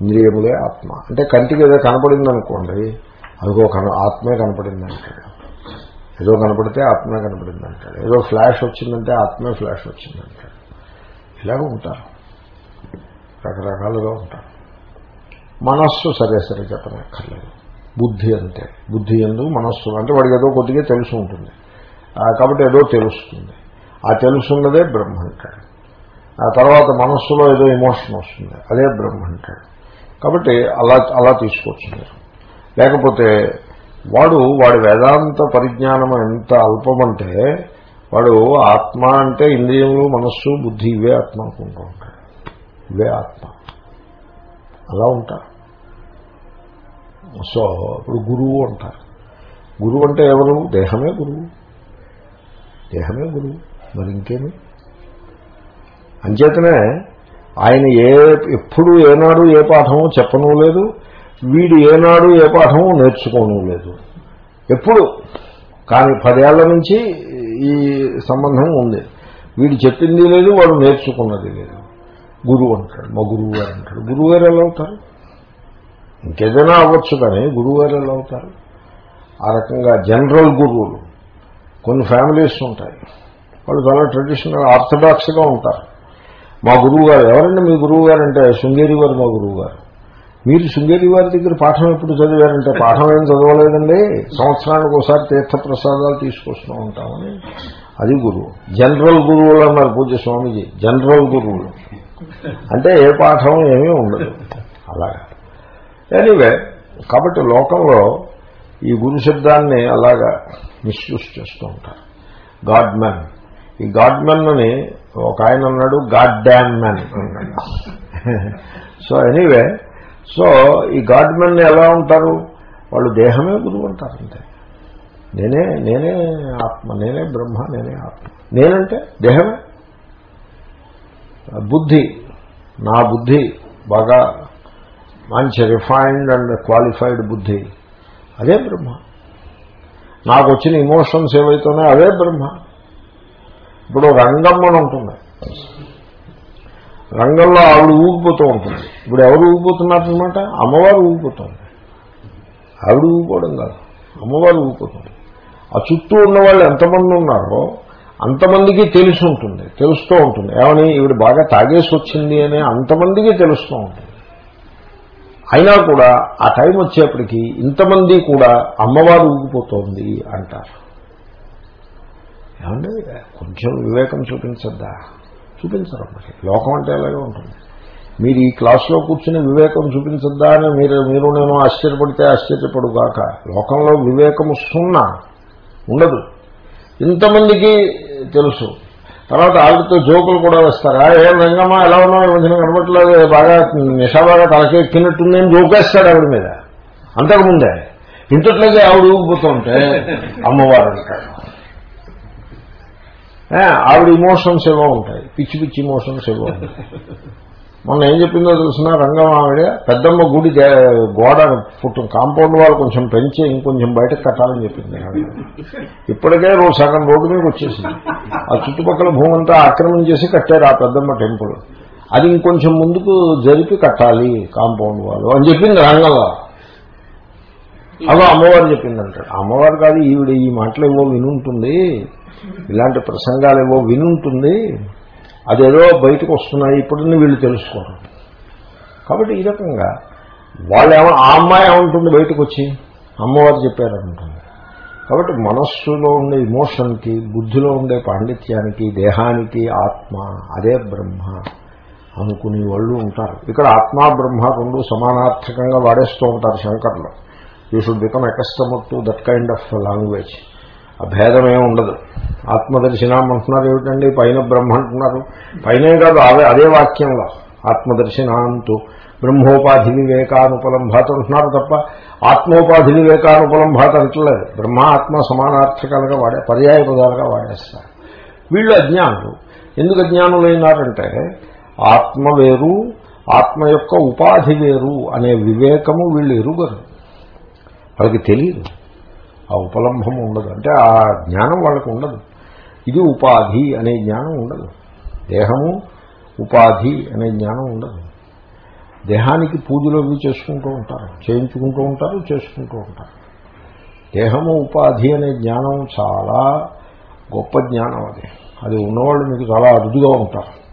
ఇంద్రియములే ఆత్మ. అంటే కంటికి ఏదో కనపడింది అనుకోండి అదిగో కన ఆత్మే కనపడింది అంటాడు ఏదో కనపడితే ఆత్మే కనపడింది అంటాడు ఏదో ఫ్లాష్ వచ్చిందంటే ఆత్మే ఫ్లాష్ వచ్చిందంటాడు. ఇలాగ ఉంటారు. రకరకాలుగా ఉంటారు. మనస్సు సరే సరే చెప్పనక్కర్లేదు. బుద్ధి అంతే బుద్ధి ఎందు మనస్సు అంటే వాడికి ఏదో కొద్దిగా తెలుసు ఉంటుంది. కాబట్టి ఏదో తెలుస్తుంది. ఆ తెలుసున్నదే బ్రహ్మ అంటాడు ఆ తర్వాత మనస్సులో ఏదో ఎమోషన్ వస్తుంది. అదే బ్రహ్మ అంటాడు కాబట్టి అలా అలా తీసుకోవచ్చు మీరు. లేకపోతే వాడు వాడి వేదాంత పరిజ్ఞానం ఎంత అల్పమంటే వాడు ఆత్మ అంటే ఇంద్రియములు మనస్సు బుద్ధి ఇవే ఆత్మ అనుకుంటూ ఉంటాడు. ఇవే ఆత్మ. అలా ఉంటారు. సో ఇప్పుడు గురువు అంటారు. గురువు అంటే ఎవరు? దేహమే గురువు. దేహమే గురువు. మరి ఇంకేమి? అంచేతనే ఆయన ఏ ఎప్పుడు ఏనాడు ఏ పాఠము చెప్పను లేదు. వీడు ఏనాడు ఏ పాఠము నేర్చుకోవడం లేదు. ఎప్పుడు? కానీ పదేళ్ళ నుంచి ఈ సంబంధం ఉంది. వీడు చెప్పింది లేదు వాడు నేర్చుకున్నది లేదు. గురువు అంటాడు మా గురువు గారు అంటాడు. గురువు గారు ఎలా అవుతారు? ఇంకేదైనా అవ్వచ్చు కానీ గురువు గారు ఎలా అవుతారు? ఆ రకంగా జనరల్ గురువులు కొన్ని ఫ్యామిలీస్ ఉంటాయి. వాళ్ళు చాలా ట్రెడిషనల్ ఆర్థడాక్స్గా ఉంటారు. మా గురువు గారు ఎవరండి మీ గురువు గారు అంటే? శృంగేరి గారు మా గురువు గారు మీరు శృంగేరి వారి దగ్గర పాఠం ఎప్పుడు చదివారంటే పాఠం ఏం చదవలేదండి. సంవత్సరానికి ఒకసారి తీర్థప్రసాదాలు తీసుకొస్తూ ఉంటామని అది గురువు. జనరల్ గురువులు అన్నారు పూజ స్వామీజీ. జనరల్ గురువులు. అంటే ఏ పాఠం ఏమీ ఉండదు. అలాగా. ఎనీవే కాబట్టి లోకంలో ఈ గురు శబ్దాన్ని అలాగా మిస్యూజ్ చేస్తూ ఉంటారు. గాడ్ మ్యాన్ ఈ గాడ్ మెన్ అని ఒక ఆయన అన్నాడు గాడ్ డ్యామ్ మ్యాన్ అన్నాడు. సో ఎనీవే సో ఈ గాడ్ మెన్ ఎలా ఉంటారు? వాళ్ళు దేహమే గురువు అంటారు అంతే. నేనే నేనే ఆత్మ నేనే బ్రహ్మ నేనే ఆత్మ. నేనంటే దేహమే. బుద్ధి నా బుద్ధి బాగా మంచి రిఫైన్డ్ అండ్ క్వాలిఫైడ్ బుద్ధి అదే బ్రహ్మ. నాకు వచ్చిన ఇమోషన్స్ ఏవైతేనే అదే బ్రహ్మ. ఇప్పుడు రంగమ్మని ఉంటుంది. రంగంలో ఆవిడ ఊగిపోతూ ఉంటుంది. ఇప్పుడు ఎవరు ఊగిపోతున్నారనమాట అమ్మవారు ఊగిపోతుంది. ఆవిడ ఊగిపోవడం కాదు. అమ్మవారు ఊగిపోతుంది. ఆ చుట్టూ ఉన్న వాళ్ళు ఎంతమంది ఉన్నారో అంతమందికి తెలిసి ఉంటుంది తెలుస్తూ ఉంటుంది. ఏమని? ఈవిడ బాగా తాగేసి వచ్చింది అని అంతమందికి తెలుస్తూ ఉంటుంది. అయినా కూడా ఆ టైం వచ్చేప్పటికీ ఇంతమంది కూడా అమ్మవారు ఊగిపోతోంది అంటారు. ఏమండి? కొంచెం వివేకం చూపించద్దా? చూపించరు లోకం అంటే అలాగే ఉంటుంది. మీరు ఈ క్లాస్లో కూర్చుని వివేకం చూపించద్దా అని మీరు మీరు నేను ఆశ్చర్యపడితే ఆశ్చర్యపడుగాక లోకంలో వివేకము సున్నా ఉండదు. ఇంతమందికి తెలుసు. తర్వాత ఆవిడతో జోకులు కూడా వేస్తారా. ఏ రంగమ్మా ఎలా ఉన్నావు? మధ్యన కనబట్టలేదు బాగా నిషాబాగా తలకెక్కినట్టుంది అని జోకేస్తాడు ఆవిడ మీద. అంతకుముందే ఇంతట్లోకి ఆవిడ ఊగిపోతుంటే అమ్మవారు అంటాడు ఆవిడ ఇమోషన్స్ ఏవో ఉంటాయి. పిచ్చి పిచ్చి ఇమోషన్స్ ఏవో ఉంటాయి. మొన్న ఏం చెప్పిందో తెలిసిన? రంగం ఆవిడ పెద్దమ్మ గుడి గోడ పుట్టు కాంపౌండ్ వాళ్ళు కొంచెం పెంచి ఇంకొంచెం బయటకు కట్టాలని చెప్పింది ఇప్పటికే రోజు సగం రోడ్డు మీద వచ్చేసింది. ఆ చుట్టుపక్కల భూమంతా ఆక్రమణ చేసి కట్టారు ఆ పెద్దమ్మ టెంపుల్. అది ఇంకొంచెం ముందుకు జరిపి కట్టాలి కాంపౌండ్ వాళ్ళు అని చెప్పింది రంగంలో. అదో అమ్మవారు చెప్పిందంటాడు అమ్మవారు కాదు ఈవిడ ఈ మాటలు ఏవో వినుంటుంది. ఇలాంటి ప్రసంగాలు ఏవో వినుంటుంది అదేదో బయటకు వస్తున్నాయి ఇప్పుడు వీళ్ళు తెలుసుకోరు. కాబట్టి ఈ రకంగా వాళ్ళు ఏమో ఆ అమ్మాయి ఏమంటుంది బయటకు వచ్చి అమ్మవారు చెప్పారంటుంది కాబట్టి మనస్సులో ఉండే ఇమోషన్కి బుద్ధిలో ఉండే పాండిత్యానికి దేహానికి ఆత్మ అదే బ్రహ్మ అనుకునే వాళ్ళు ఉంటారు. ఇక్కడ ఆత్మ బ్రహ్మ రెండు సమానార్థకంగా వాడేస్తూ ఉంటారు శంకర్లు. You should become accustomed to that kind of language ఆ భేదమే ఉండదు. ఆత్మదర్శనం అంటున్నారు ఏమిటండి? పైన బ్రహ్మ అంటున్నారు. పైనే కాదు అదే అదే వాక్యంలో. ఆత్మదర్శనాంతు బ్రహ్మోపాధి వివేకానుపలంభాత అంటున్నారు తప్ప ఆత్మోపాధి వివేకానుపలంభాత అంటలేదు బ్రహ్మ ఆత్మ సమానార్థకాలుగా వాడే పర్యాయ పదాలుగా వాడేస్తారు. వీళ్ళు అజ్ఞానులు. ఎందుకు అజ్ఞానులైనారంటే ఆత్మ వేరు ఆత్మ యొక్క ఉపాధి వేరు అనే వివేకము వీళ్ళు ఎరుగరు. వాళ్ళకి తెలియదు ఆ ఉపలంభం ఉండదు. అంటే ఆ జ్ఞానం వాళ్ళకు ఉండదు. ఇది ఉపాధి అనే జ్ఞానం ఉండదు. దేహము ఉపాధి అనే జ్ఞానం ఉండదు. దేహానికి పూజలు అవి చేసుకుంటూ ఉంటారు. చేయించుకుంటూ ఉంటారు చేసుకుంటూ ఉంటారు. దేహము ఉపాధి అనే జ్ఞానం చాలా గొప్ప జ్ఞానం అది. అది ఉన్నవాళ్ళు మీకు చాలా అరుదుగా ఉంటారు.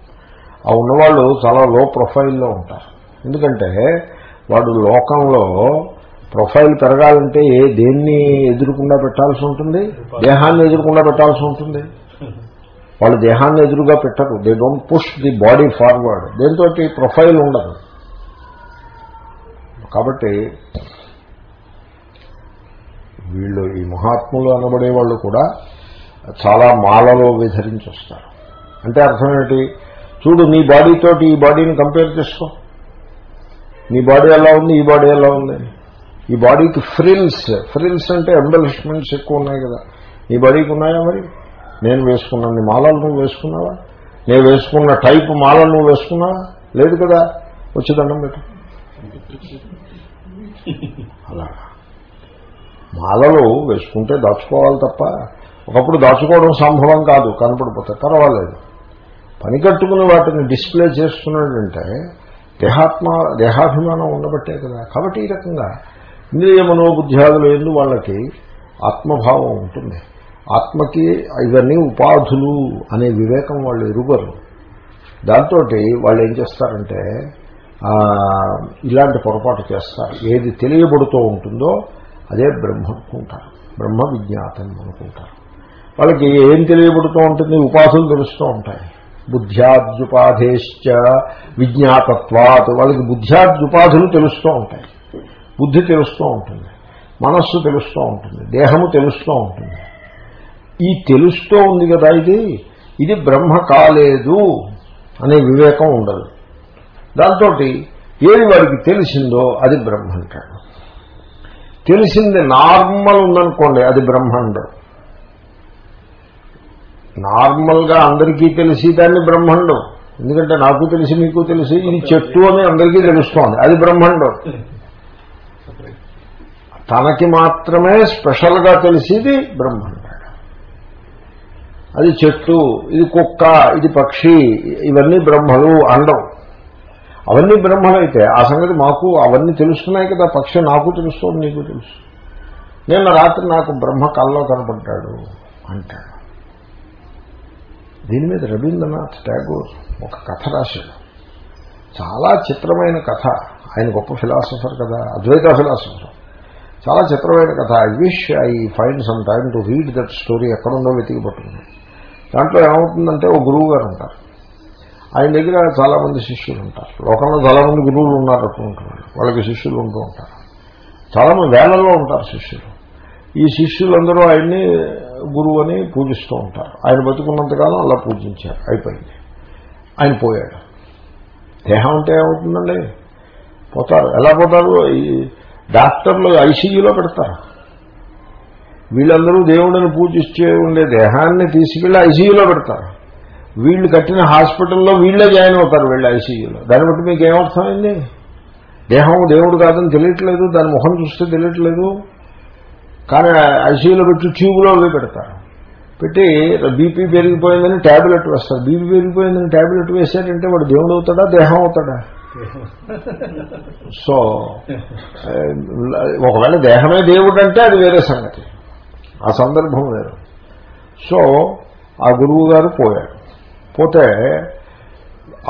ఆ ఉన్నవాళ్ళు చాలా లో ప్రొఫైల్లో ఉంటారు. ఎందుకంటే వాడు లోకంలో ప్రొఫైల్ పెరగాలంటే ఏ దేన్ని ఎదురుకుండా పెట్టాల్సి ఉంటుంది? దేహాన్ని ఎదురుకుండా పెట్టాల్సి ఉంటుంది? వాళ్ళు దేహాన్ని ఎదురుగా పెట్టరు. They don't push the body forward దేంతో ప్రొఫైల్ ఉండదు. కాబట్టి వీళ్ళు ఈ మహాత్ములు అనబడే వాళ్ళు కూడా చాలా మాలలో విధరించి వస్తారు. అంటే అర్థం చూడు నీ బాడీతోటి ఈ బాడీని కంపేర్ చేసుకో. నీ బాడీ ఎలా ఉంది? ఈ బాడీ ఎలా ఉంది? ఈ బాడీకి ఫ్రిల్స్ ఫ్రిల్స్ అంటే ఎంబలిష్మెంట్స్ ఎక్కువ ఉన్నాయి కదా. నీ బాడీకి ఉన్నాయా మరి? నేను వేసుకున్నాను మాలలు నువ్వు వేసుకున్నావా? నేను వేసుకున్న టైప్ మాలలు నువ్వు వేసుకున్నావా? లేదు కదా. వచ్చి దండం పెట్టు. మాలలు వేసుకుంటే దాచుకోవాలి తప్ప ఒకప్పుడు దాచుకోవడం సంభవం కాదు కనపడిపోతే పర్వాలేదు. పని కట్టుకుని వాటిని డిస్ప్లే చేస్తున్నాడంటే దేహాత్మ దేహాభిమానం ఉండబట్టే కదా. కాబట్టి ఈ రకంగా ఇంద్రియ మనోబుద్ధ్యాదులు ఎందు వాళ్ళకి ఆత్మభావం ఉంటుంది. ఆత్మకి ఇవన్నీ ఉపాధులు అనే వివేకం వాళ్ళు ఎరుగరు. దాంతో వాళ్ళు ఏం చేస్తారంటే ఇలాంటి పొరపాటు చేస్తారు. ఏది తెలియబడుతూ ఉంటుందో అదే బ్రహ్మ అనుకుంటారు బ్రహ్మ విజ్ఞాతం అనుకుంటారు. వాళ్ళకి ఏం తెలియబడుతూ ఉంటుంది? ఉపాధులు తెలుస్తూ ఉంటాయి. బుద్ధ్యాద్యుపాధేశ్చ విజ్ఞాతత్వాత్. వాళ్ళకి బుద్ధ్యాద్యుపాధులు తెలుస్తూ ఉంటాయి. బుద్ధి తెలుస్తూ ఉంటుంది మనస్సు తెలుస్తూ ఉంటుంది దేహము తెలుస్తూ ఉంటుంది. ఈ తెలుస్తూ ఉంది కదా ఇది? ఇది బ్రహ్మ కాలేదు అనే వివేకం ఉండదు. దాంతో ఏది వాడికి తెలిసిందో అది బ్రహ్మ అంటాడు. తెలిసింది నార్మల్ ఉందనుకోండి అది బ్రహ్మాండం నార్మల్గా అందరికీ తెలిసి దాన్ని బ్రహ్మాండం ఎందుకంటే నాకు తెలిసి మీకు తెలిసి ఇది చెట్టు అని అందరికీ తెలుస్తోంది అది బ్రహ్మాండం తనకి మాత్రమే స్పెషల్గా తెలిసేది బ్రహ్మాండం అది చెట్టు ఇది కుక్క ఇది పక్షి ఇవన్నీ బ్రహ్మలు అండం. అవన్నీ బ్రహ్మలైతే ఆ సంగతి మాకు అవన్నీ తెలుస్తున్నాయి కదా పక్షి నాకు తెలుస్తుంది నీకు తెలుసు నిన్న రాత్రి నాకు బ్రహ్మ కల్లో కనపడ్డాడు అంటాడు. దీని మీద రవీంద్రనాథ్ ట్యాగోర్ ఒక కథ రాశాడు. చాలా చిత్రమైన కథ. ఆయన గొప్ప ఫిలాసఫర్ కదా అద్వైత ఫిలాసఫర్. చాలా చిత్రమైన కథ. I wish I find some time to read that story ఎక్కడుందో వెతికి పట్టుకుంది దాంట్లో ఏమవుతుందంటే ఓ గురువు గారు ఉంటారు. ఆయన దగ్గర చాలామంది శిష్యులు ఉంటారు. లోకంలో చాలామంది గురువులు ఉన్నారు అనుకుంటున్నారు వాళ్ళకి శిష్యులు ఉంటూ ఉంటారు. చాలామంది వేలల్లో ఉంటారు శిష్యులు. ఈ శిష్యులందరూ ఆయన్ని గురువు అని పూజిస్తూ ఉంటారు. ఆయన బతుకున్నంతకాలం అలా పూజించారు. అయిపోయింది. ఆయన పోయాడు. దేహం అంటే ఏమవుతుందండి? పోతారు. ఎలా పోతారు? ఈ డాక్టర్లు ఐసీయూలో పెడతారు. వీళ్ళందరూ దేవుడిని పూజిస్తే ఉండే దేహాన్ని తీసుకెళ్ళి ఐసీయూలో పెడతారు. వీళ్ళు కట్టిన హాస్పిటల్లో వీళ్ళే జాయిన్ అవుతారు వీళ్ళు ఐసీయూలో. దాన్ని బట్టి మీకు ఏమర్థమైంది దేహం దేవుడు కాదని తెలియట్లేదు దాని ముఖం చూస్తే తెలియట్లేదు. కానీ ఐసీయూలో పెట్టి ట్యూబ్లో అవి పెడతారు. పెట్టి బీపీ పెరిగిపోయిందని ట్యాబ్లెట్ వేస్తారు. బీపీ పెరిగిపోయిందని ట్యాబ్లెట్ వేశారంటే వాడు దేవుడు అవుతాడా దేహం అవుతాడా? సో ఒకవేళ దేహమే దేవుడు అంటే అది వేరే సంగతి. ఆ సందర్భం వేరు. సో ఆ గురువు గారు పోయాడు. పోతే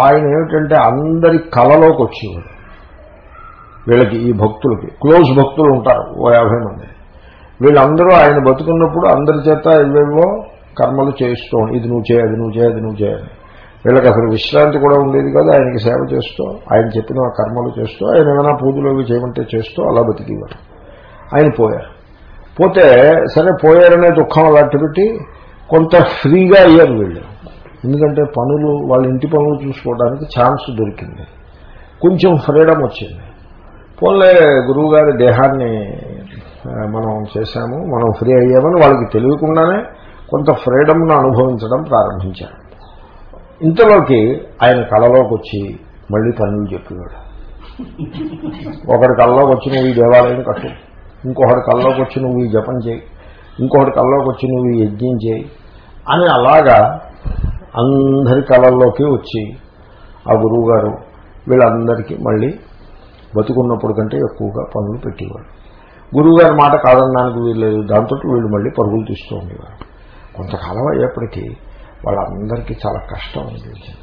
ఆయన ఏమిటంటే అందరి కళలోకి వచ్చేవాడు. వీళ్ళకి ఈ భక్తులకి క్లోజ్ భక్తులు ఉంటారు ఓ యాభై మంది. వీళ్ళందరూ ఆయన బతుకున్నప్పుడు అందరి చేత ఇవేవో కర్మలు చేయిస్తూ ఇది నువ్వు చేయ అది నువ్వు చేయ అది నువ్వు చేయాలి వీళ్ళకి అసలు విశ్రాంతి కూడా ఉండేది కదా. ఆయనకి సేవ చేస్తూ ఆయన చెప్పిన కర్మలు చేస్తూ ఆయన ఏమైనా పూజలు అవి చేయమంటే చేస్తూ అలా బతికేవారు. ఆయన పోయారు. పోతే సరే పోయారనే దుఃఖం అలాంటి పెట్టి కొంత ఫ్రీగా అయ్యారు వీళ్ళు. ఎందుకంటే పనులు వాళ్ళ ఇంటి పనులు చూసుకోవడానికి ఛాన్స్ దొరికింది. కొంచెం ఫ్రీడమ్ వచ్చింది. పోలే గురువుగారి దేహాన్ని మనం చేశాము మనం ఫ్రీ అయ్యామని వాళ్ళకి తెలియకుండానే కొంత ఫ్రీడమ్ను అనుభవించడం ప్రారంభించారు. ఇంతలోకి ఆయన కళలోకి వచ్చి మళ్ళీ పనులు చెప్పేవాడు ఒకటి కళ్ళలోకి వచ్చి నువ్వు ఈ దేవాలయం కట్టు. ఇంకొకటి కళ్ళలోకి వచ్చి నువ్వు ఈ జపం చేయి. ఇంకొకటి కళ్ళలోకి వచ్చి నువ్వు ఈ యజ్ఞం చేయి అని అలాగా అందరి కళల్లోకి వచ్చి ఆ గురువు గారు వీళ్ళందరికీ మళ్ళీ బతుకున్నప్పుడు కంటే ఎక్కువగా పనులు పెట్టేవాడు గురువుగారి మాట కాదనడానికి వీళ్ళు దాంతో వీళ్ళు మళ్ళీ పరుగులు తీస్తూ ఉండేవారు. కొంతకాలం అయ్యేప్పటికీ వాళ్ళందరికీ చాలా కష్టం అనిపించింది.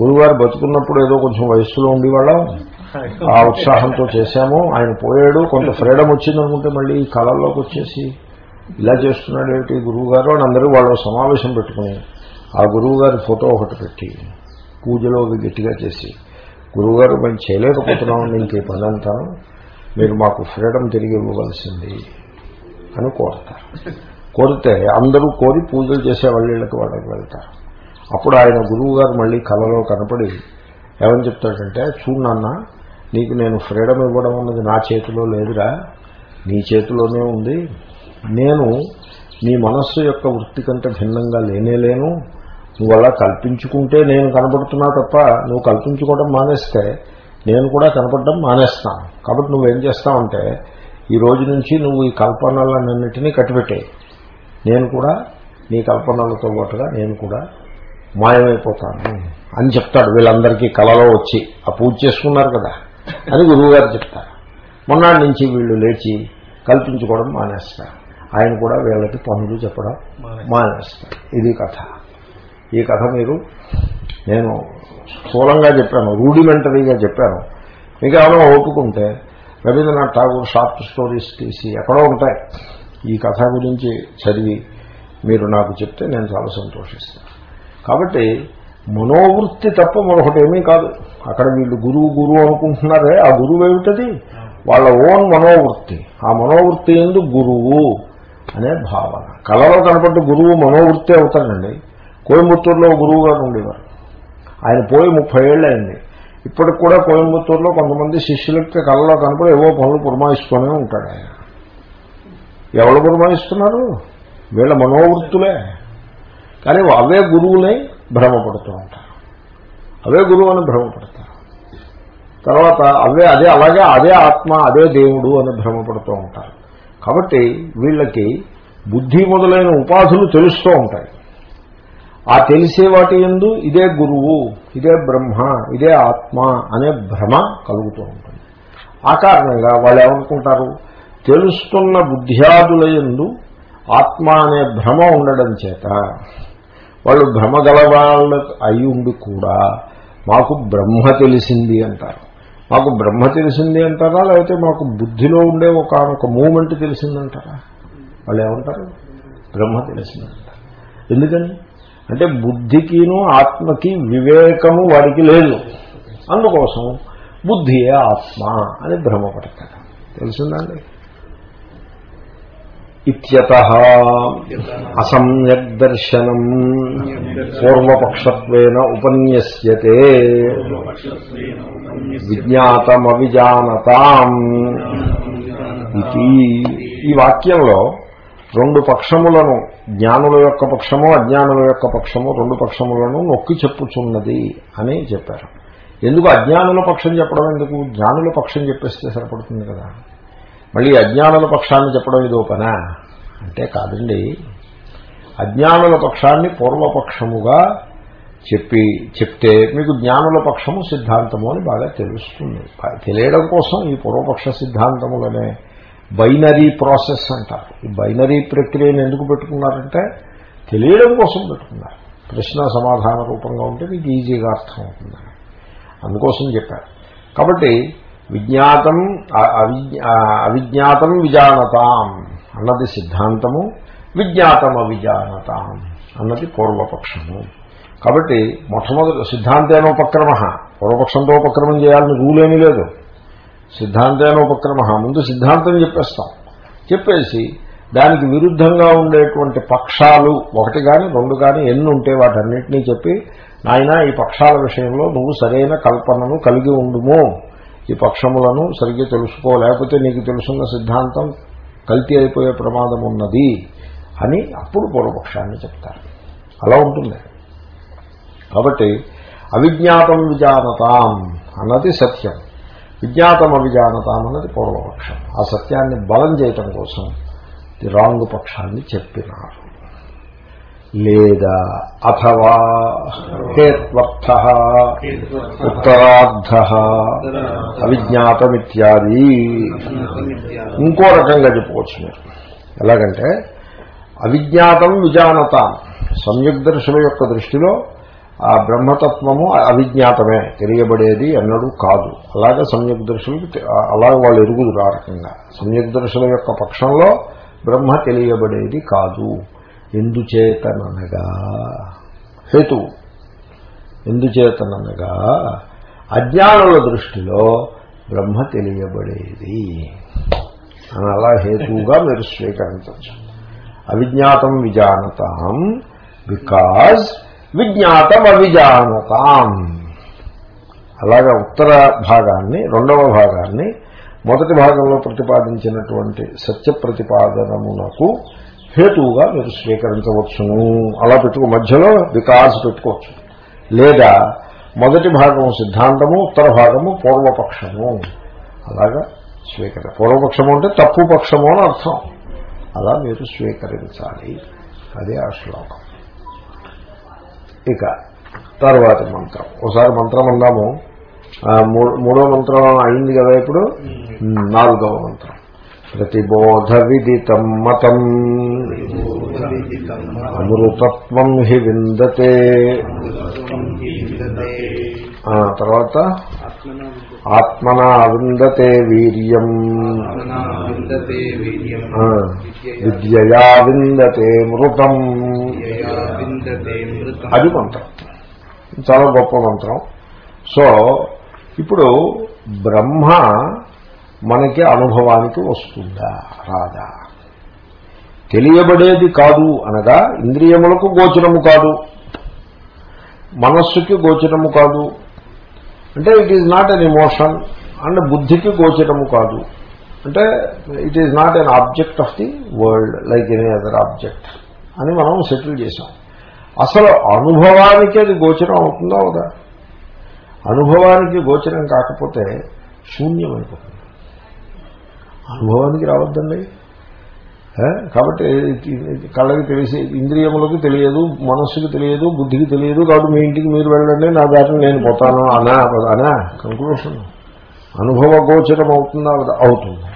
గురువుగారు బతుకున్నప్పుడు ఏదో కొంచెం వయస్సులో ఉండేవాళ్ళం. ఆ ఉత్సాహంతో చేశాము. ఆయన పోయాడు. కొంత ఫ్రీడమ్ వచ్చిందనుకుంటే మళ్ళీ ఈ కళల్లోకి వచ్చేసి ఇలా చేస్తున్నాడు ఏమిటి గురువు గారు అని అందరూ వాళ్ళు సమావేశం పెట్టుకుని ఆ గురువు గారి ఫోటో ఒకటి పెట్టి పూజలో గట్టిగా చేసి గురువుగారు మేము చేయలేకపోతున్నామండి ఇంకే పని అంటాను మీరు మాకు ఫ్రీడమ్ తిరిగి ఇవ్వవలసింది అని కోరతారు. కోరితే అందరూ కోరి పూజలు చేసే వాళ్ళకి వాళ్ళకి వెళ్తారు. అప్పుడు ఆయన గురువు గారు మళ్ళీ కళలో కనపడి ఏమని చెప్తాడంటే చూడన్న నీకు నేను ఫ్రీడమ్ ఇవ్వడం అన్నది నా చేతిలో లేదురా. నీ చేతిలోనే ఉంది. నేను నీ మనస్సు యొక్క వృత్తి కంటే భిన్నంగా లేనేలేను నువ్వు అలా కల్పించుకుంటే నేను కనపడుతున్నా తప్ప నువ్వు కల్పించుకోవడం మానేస్తే నేను కూడా కనపడడం మానేస్తాను. కాబట్టి నువ్వేం చేస్తావంటే ఈ రోజు నుంచి నువ్వు ఈ కల్పనలన్నింటినీ కట్టిపెట్టాయి. నేను కూడా నీ కల్పనలతో పాటుగా నేను కూడా మాయమైపోతాను అని చెప్తాడు. వీళ్ళందరికీ కళలో వచ్చి ఆ పూజ చేసుకున్నారు కదా. అని గురువుగారు చెప్తారు. మొన్నటి నుంచి వీళ్ళు లేచి కల్పించుకోవడం మానేస్తారు. ఆయన కూడా వీళ్ళకి పనులు చెప్పడం మానేస్తారు. ఇది కథ. ఈ కథ మీరు నేను స్థూలంగా చెప్పాను రూడిమెంటరీగా చెప్పాను. మీకు ఏమైనా ఓపుకుంటే రవీంద్రనాథ్ ఠాగూర్ షార్ట్ స్టోరీస్ తీసి ఎక్కడో ఉంటాయి. ఈ కథ గురించి చదివి మీరు నాకు చెప్తే నేను చాలా సంతోషిస్తాను. కాబట్టి మనోవృత్తి తప్ప మరొకటి ఏమీ కాదు. అక్కడ వీళ్ళు గురువు గురువు అనుకుంటున్నారే ఆ గురువు ఏమిటది? వాళ్ళ ఓన్ మనోవృత్తి. ఆ మనోవృత్తి ఎందు గురువు అనే భావన. కళలో కనపడ్డ గురువు మనోవృత్తి అవుతాడండి. కోయంబత్తూరులో గురువు గారు ఉండేవారు. ఆయన పోయి ముప్పై ఏళ్ళు అయింది ఇప్పటికి కూడా కోయంబత్తూరులో కొంతమంది శిష్యులకి కళలో కనపడి ఏవో పనులు పురమాయిస్తూనే ఉంటాడు ఆయన. ఎవరు పురమాయిస్తున్నారు? వీళ్ళ మనోవృత్తులే. కానీ అవే గురువులై భ్రమపడుతూ ఉంటారు. అవే గురువు అని భ్రమపడతారు. తర్వాత అవే అదే అలాగే అదే ఆత్మ అదే దేవుడు అని భ్రమపడుతూ ఉంటారు. కాబట్టి వీళ్ళకి బుద్ధి మొదలైన ఉపాధులు తెలుస్తూ ఉంటాయి. ఆ తెలిసే వాటి ఎందు ఇదే గురువు ఇదే బ్రహ్మ ఇదే ఆత్మ అనే భ్రమ కలుగుతూ ఉంటుంది. ఆ కారణంగా వాళ్ళు ఏమనుకుంటారు? తెలుస్తున్న బుద్ధ్యాదులయందు ఆత్మ అనే భ్రమ ఉండడం చేత వాళ్ళు భ్రమ గలవాళ్ళు అయి ఉండి కూడా మాకు బ్రహ్మ తెలిసింది అంటారు. మాకు బ్రహ్మ తెలిసింది అంటారా? లేకపోతే మాకు బుద్ధిలో ఉండే ఒక ఒక మూమెంట్ తెలిసిందంటారా? వాళ్ళు ఏమంటారు? బ్రహ్మ తెలిసిందంటారు. ఎందుకని? అంటే బుద్ధికిను ఆత్మకి వివేకము వాడికి లేదు. అందుకోసం బుద్ధియే ఆత్మ అని భ్రమపడతాడు తెలిసిందండి ఇత్యత అసమ్యక్ దర్శనం పూర్వపక్షత్వేన ఉపన్యస్యతే విజ్ఞాతమవిజానతాం ఇది ఈ వాక్యంలో రెండు పక్షములను జ్ఞానుల యొక్క పక్షము అజ్ఞానుల యొక్క పక్షము రెండు పక్షములను నొక్కి చెప్పుచున్నది అని చెప్పారు. ఎందుకు అజ్ఞానుల పక్షం చెప్పడం ఎందుకు? జ్ఞానుల పక్షం చెప్పేస్తే సరిపడుతుంది కదా. మళ్ళీ అజ్ఞానుల పక్షాన్ని చెప్పడం ఇది పనా? అంటే కాదండి. అజ్ఞానుల పక్షాన్ని పూర్వపక్షముగా చెప్పి చెప్తే మీకు జ్ఞానుల పక్షము సిద్ధాంతము అని బాగా తెలుస్తుంది. తెలియడం కోసం ఈ పూర్వపక్ష సిద్ధాంతములనే బైనరీ ప్రాసెస్ అంటారు. ఈ బైనరీ ప్రక్రియను ఎందుకు పెట్టుకున్నారంటే తెలియడం కోసం పెట్టుకున్నారు. ప్రశ్న సమాధాన రూపంగా ఉంటే మీకు ఈజీగా అర్థం అవుతుంది అందుకోసం చెప్పారు. కాబట్టి విజ్ఞాతం అవిజ్ఞాతం విజానతాం అన్నది సిద్ధాంతము విజ్ఞాతం అవిజానతాం అన్నది పూర్వపక్షము. కాబట్టి మొట్టమొదటి సిద్ధాంతేనోపక్రమ పూర్వపక్షంతో ఉపక్రమం చేయాలని రూలేమీ లేదు. లేదు సిద్ధాంతేనోపక్రమ ముందు సిద్ధాంతం చెప్పేస్తాం. చెప్పేసి దానికి విరుద్ధంగా ఉండేటువంటి పక్షాలు ఒకటి కానీ రెండు కానీ ఎన్ని ఉంటే వాటన్నిటినీ చెప్పి నాయన ఈ పక్షాల విషయంలో నువ్వు సరైన కల్పనను కలిగి ఉండుము. ఈ పక్షములను సరిగ్గా తెలుసుకో లేకపోతే నీకు తెలుసున్న సిద్ధాంతం కల్తీ అయిపోయే ప్రమాదం ఉన్నది అని అప్పుడు పూర్వపక్షాన్ని చెప్తారు. అలా ఉంటుంది. కాబట్టి అవిజ్ఞాతం విజానతాం అన్నది సత్యం. విజ్ఞాతం అవిజానతాం అన్నది పూర్వపక్షం. ఆ సత్యాన్ని బలం చేయటం కోసం ది రాంగ్ పక్షాన్ని చెప్పినారు. లేదా అథవా హేత్వర్థ ఉత్తరార్ధ అవిజ్ఞాతమిత్యాది. ఇంకో రకంగా చెప్పుకోవచ్చు మీరు. ఎలాగంటే అవిజ్ఞాతం విజానతాం. సంయుగ్దర్శుల యొక్క దృష్టిలో ఆ బ్రహ్మతత్వము అవిజ్ఞాతమే. తెలియబడేది అన్నడు కాదు. అలాగే సంయుగ్దర్శులకు అలాగే వాళ్ళు ఎరుగుదురు ఆ రకంగా. సంయుగ్దర్శుల యొక్క పక్షంలో బ్రహ్మ తెలియబడేది కాదు. ఎందుచేతననగా? హేతు. ఎందుచేతననగా? అజ్ఞానుల దృష్టిలో బ్రహ్మ తెలియబడేది. అని అలా హేతువుగా మీరు స్వీకరించవచ్చు. అవిజ్ఞాతం విజానతాం బికాజ్ విజ్ఞాతం అవిజానతాం. అలాగా ఉత్తర భాగాన్ని రెండవ భాగాన్ని మొదటి భాగంలో ప్రతిపాదించినటువంటి సత్య ప్రతిపాదనమునకు హేతువుగా మీరు స్వీకరించవచ్చును. అలా పెట్టుకో మధ్యలో వికాస్ పెట్టుకోవచ్చు. లేదా మొదటి భాగము సిద్ధాంతము ఉత్తర భాగము పూర్వపక్షము. అలాగా స్వీకరి పూర్వపక్షము అంటే తప్పు పక్షము అని అర్థం. అలా మీరు స్వీకరించాలి. అదే ఆ శ్లోకం. ఇక తర్వాతి మంత్రం. ఒకసారి మంత్రం అందాము మూడో మంత్రం అయింది కదా ఇప్పుడు? నాలుగవ మంత్రం. ప్రతిబోధ విదితం మతం. అమృతత్వం హి విందతే. తర్వాత ఆత్మనా విందతే వీర్యం. విద్యయా విందతే మృతం. అది మంత్రం. చాలా గొప్ప మంత్రం. సో ఇప్పుడు బ్రహ్మ మనకి అనుభవానికి వస్తుందా? రాదా. తెలియబడేది కాదు అనగా ఇంద్రియములకు గోచరము కాదు. మనస్సుకి గోచరము కాదు. అంటే it is not an emotion and బుద్ధికి గోచరము కాదు. అంటే it is not an object of the world like any other object అని మనం సెటిల్ చేశాం. అసలు అనుభవానికి అది గోచరం అవుతుందా అవుదా? అనుభవానికి గోచరం కాకపోతే శూన్యమైపోతుంది. అనుభవానికి రావద్దండి. కాబట్టి కళ్ళకి తెలిసి ఇంద్రియములకు తెలియదు మనస్సుకి తెలియదు బుద్ధికి తెలియదు కాబట్టి మీ ఇంటికి మీరు వెళ్ళండి నా దాటిని నేను పోతాను అనా అనా కంక్లూషన్ అనుభవ గోచరం అవుతుందా అవుతుంది.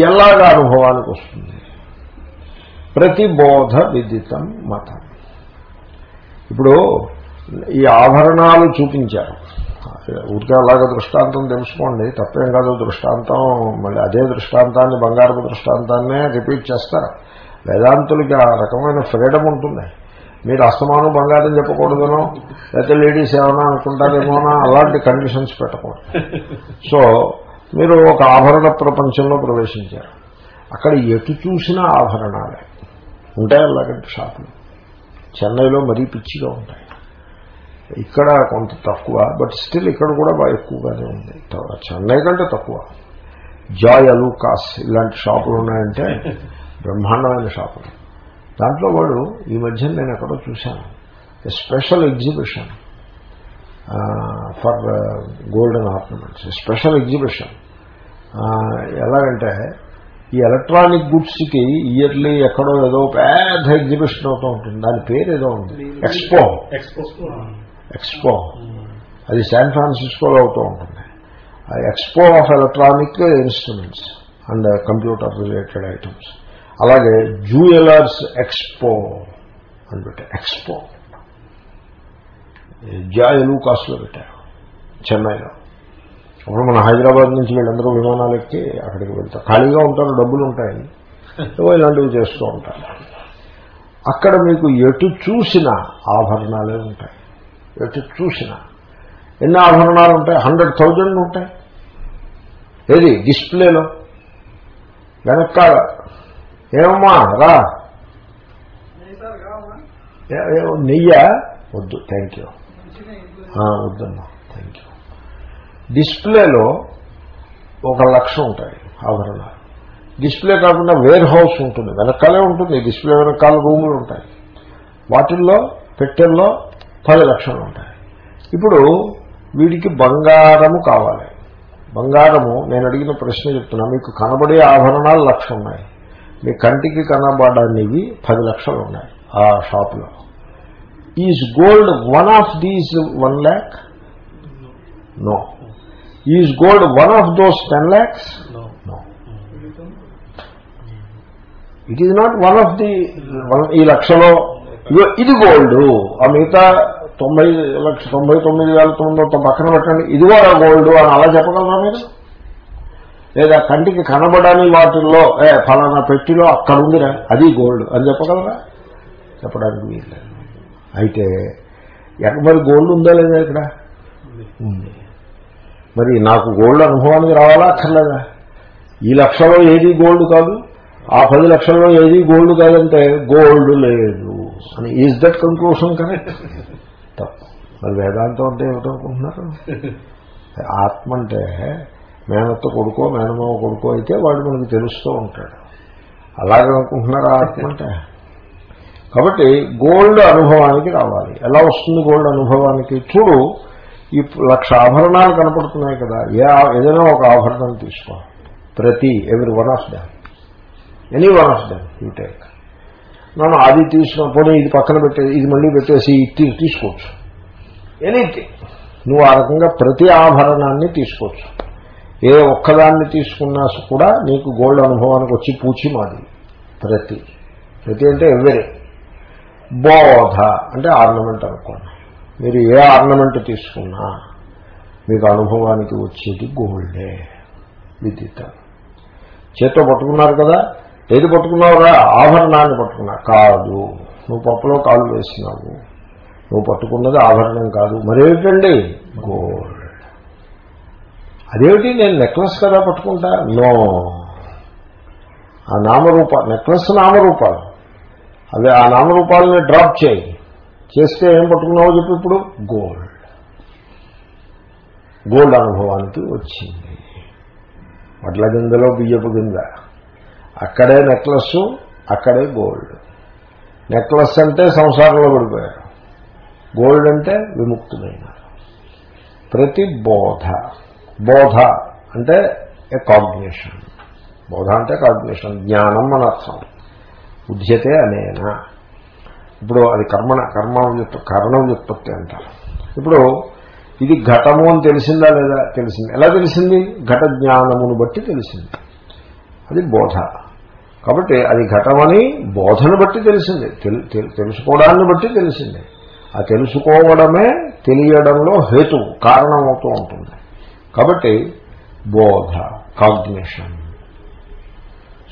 ఎలాగా అనుభవానికి వస్తుంది? ప్రతిబోధ విదితం మతం. ఇప్పుడు ఈ ఆభరణాలు చూపించారు. ఊరికే అలాగే దృష్టాంతం తెలుసుకోండి. తప్పేం కాదు దృష్టాంతం మళ్ళీ అదే దృష్టాంతాన్ని బంగారపు దృష్టాంతాన్నే రిపీట్ చేస్తారు. వేదాంతులకి ఆ రకమైన ఫ్రీడమ్ ఉంటుంది. మీరు అస్తమానం బంగారం చెప్పకూడదనో లేకపోతే లేడీస్ ఏమైనా అనుకుంటారేమోనా అలాంటి కండిషన్స్ పెట్టకూడదు. సో మీరు ఒక ఆభరణ ప్రపంచంలో ప్రవేశించారు. అక్కడ ఎటు చూసినా ఆభరణాలే. ఉంటాయి అలాగంటే షాపులు. చెన్నైలో మరీ పిచ్చిగా ఉంటాయి. ఇక్కడ కొంత తక్కువ బట్ స్టిల్ ఇక్కడ కూడా బాగా ఎక్కువగానే ఉంది చెన్నై కంటే తక్కువ జాయ్ అలూకాస్ ఇలాంటి షాపులు ఉన్నాయంటే బ్రహ్మాండమైన షాపులు దాంట్లో వాడు ఈ మధ్య నేను ఎక్కడో చూశాను special exhibition for golden ornaments special exhibition ఎలాగంటే ఈ ఎలక్ట్రానిక్ గుడ్స్కి ఇయర్లీ ఎక్కడో ఏదో పెద్ద ఎగ్జిబిషన్ అవుతూ ఉంటుంది. దాని పేరు ఏదో ఉంది ఎక్స్పో ఎక్స్పో ఎక్స్పో అది శాన్ ఫ్రాన్సిస్కోలో అవుతూ ఉంటుంది. Expo of electronic instruments and computer related items అలాగే జ్యువెలర్స్ ఎక్స్పో అని పెట్టారు ఎక్స్పో జాయలు కాస్ట్లో పెట్టారు చెన్నైలో. అప్పుడు మన హైదరాబాద్ నుంచి వీళ్ళందరూ విమానాలు ఎక్కి అక్కడికి వెళ్తారు. ఖాళీగా ఉంటారు డబ్బులు ఉంటాయి. ఏవో ఇలాంటివి చేస్తూ ఉంటారు. అక్కడ మీకు ఎటు చూసిన ఆభరణాలే ఉంటాయి. ఎటు చూసిన. ఎన్ని ఆభరణాలు ఉంటాయి? హండ్రెడ్ థౌజండ్ ఉంటాయి. ఏది? డిస్ప్లేలో. వెనక ఏమమ్మా? రా. నెయ్య? వద్దు థ్యాంక్ యూ వద్దమ్మా థ్యాంక్ యూ డిస్ప్లేలో ఒక లక్ష ఉంటాయి ఆభరణాలు. డిస్ప్లే కాకుండా వేర్ హౌస్ ఉంటుంది. వెనకాలే ఉంటుంది. డిస్ప్లే వెనకాల రూములు ఉంటాయి. వాటిల్లో పెట్టెల్లో పది లక్షలు ఉంటాయి. ఇప్పుడు వీడికి బంగారము కావాలి. బంగారము నేను అడిగిన ప్రశ్న చెప్తున్నా మీకు కనబడే ఆభరణాలు లక్ష ఉన్నాయి. మీ కంటికి కనబడనివి పది లక్షలు ఉన్నాయి ఆ షాప్లో. Is gold one of these one lakh no is gold one of those ten lakhs no it is not one of the ఈ లక్షలో ఇగో ఇది గోల్డ్ ఆ మిగతా తొంభై లక్ష తొంభై తొమ్మిది వేల తొమ్మిది వందల పక్కన పెట్టండి. ఇది కూడా గోల్డ్ అని అలా చెప్పగలరా మీరు? లేదా కంటికి కనబడని వాటిల్లో ఏ ఫలానా పెట్టిలో అక్కడ ఉందిరా అది గోల్డ్ అని చెప్పగలరా? చెప్పడానికి వీల్లేదు అయితే ఎక్కడ మరి గోల్డ్ ఉందా లేదా ఇక్కడ? ఉంది. మరి నాకు గోల్డ్ అనుభవానికి రావాలా అక్కర్లేదా? ఈ లక్షలో ఏది గోల్డ్ కాదు? ఆ పది లక్షల్లో ఏది గోల్డ్ కాదంటే గోల్డ్ లేదు. అని ఈజ్ దట్ కంక్లూషన్ కరెక్ట్ తప్పు మరి వేదాంతం అంటే ఏమిటనుకుంటున్నారు ఆత్మ అంటే మేనత్త కొడుకో మేనమావ కొడుకో అయితే వాడు మనకు తెలుస్తూ ఉంటాడు అలాగే అనుకుంటున్నారా ఆత్మ అంటే కాబట్టి గోల్డ్ అనుభవానికి రావాలి ఎలా వస్తుంది గోల్డ్ అనుభవానికి చూడు ఈ లక్ష ఆభరణాలు కనపడుతున్నాయి కదా ఏ ఏదైనా ఒక ఆభరణం తీసుకో ప్రతి every one of them any one of them you take నన్ను అది తీసుకున్నప్పుడు ఇది పక్కన పెట్టే ఇది మళ్ళీ పెట్టేసి ఇది తీసుకోవచ్చు. ఎనీథింగ్ నువ్వు ఆ రకంగా ప్రతి ఆభరణాన్ని తీసుకోవచ్చు. ఏ ఒక్కదాన్ని తీసుకున్నా కూడా నీకు గోల్డ్ అనుభవానికి వచ్చి పూచి మాది. ప్రతి. ప్రతి అంటే ఎవరి బోధ అంటే ఆర్నమెంట్ అనుకోండి. మీరు ఏ ఆర్నమెంట్ తీసుకున్నా మీకు అనుభవానికి వచ్చేది గోల్డే. విద్యుత్ చేత్తో పట్టుకున్నారు కదా? ఏది పట్టుకున్నావురా? ఆభరణాన్ని పట్టుకున్నా. కాదు. నువ్వు పప్పులో కాలు వేసినావు. నువ్వు పట్టుకున్నది ఆభరణం కాదు. మరేమిటండి? గోల్డ్. అదేమిటి? నేను నెక్లెస్ కదా పట్టుకుంటా? నో. ఆ నామరూప నెక్లెస్ నామరూపాలు. అదే ఆ నామరూపాలని డ్రాప్ చేయి. చేస్తే ఏం పట్టుకున్నావో చెప్పి ఇప్పుడు. గోల్డ్. గోల్డ్ అనుభవానికి వచ్చింది. వడ్ల గింజలో బియ్యపు గింజ. అక్కడే నెక్లెస్ అక్కడే గోల్డ్. నెక్లెస్ అంటే సంసారంలో పడిపోయారు. గోల్డ్ అంటే విముక్తులైనారు ప్రతి బోధ బోధ అంటే ఏ కాగ్నేషన్? బోధ అంటే కాగ్నేషన్ జ్ఞానం అనర్థం అర్థం. ఉద్యతే అనేనా? ఇప్పుడు అది కర్మణ కర్మ కరణ వ్యుత్పత్తి అంటారు. ఇప్పుడు ఇది ఘటము అని తెలిసిందా లేదా? తెలిసింది. ఎలా తెలిసింది? ఘట జ్ఞానమును బట్టి తెలిసింది. అది బోధ. కాబట్టి అది ఘటమని బోధను బట్టి తెలిసింది. తెలుసుకోవడాన్ని బట్టి తెలిసింది. ఆ తెలుసుకోవడమే తెలియడంలో హేతు కారణమవుతూ ఉంటుంది. కాబట్టి బోధ cognition.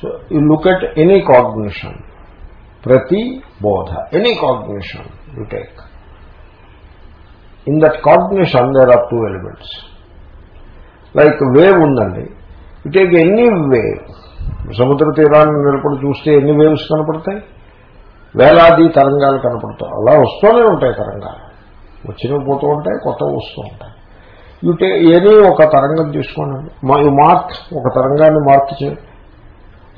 So you look at any cognition ప్రతి బోధ any cognition you take in that cognition there are two elements like wave ఉందండి. యు టేక్ ఎనీ వేవ్ సముద్ర తీరాన్ని నిలబడి చూస్తే ఎన్ని వేవ్స్ కనపడతాయి? వేలాది తరంగాలు కనపడతాయి. అలా వస్తూనే ఉంటాయి తరంగాలు. వచ్చినవి పోతూ ఉంటాయి కొత్తవి వస్తూ ఉంటాయి. ఇటు ఏదో ఒక తరంగం తీసుకోండి. మా మార్క్ ఒక తరంగాన్ని మార్క్ చేయండి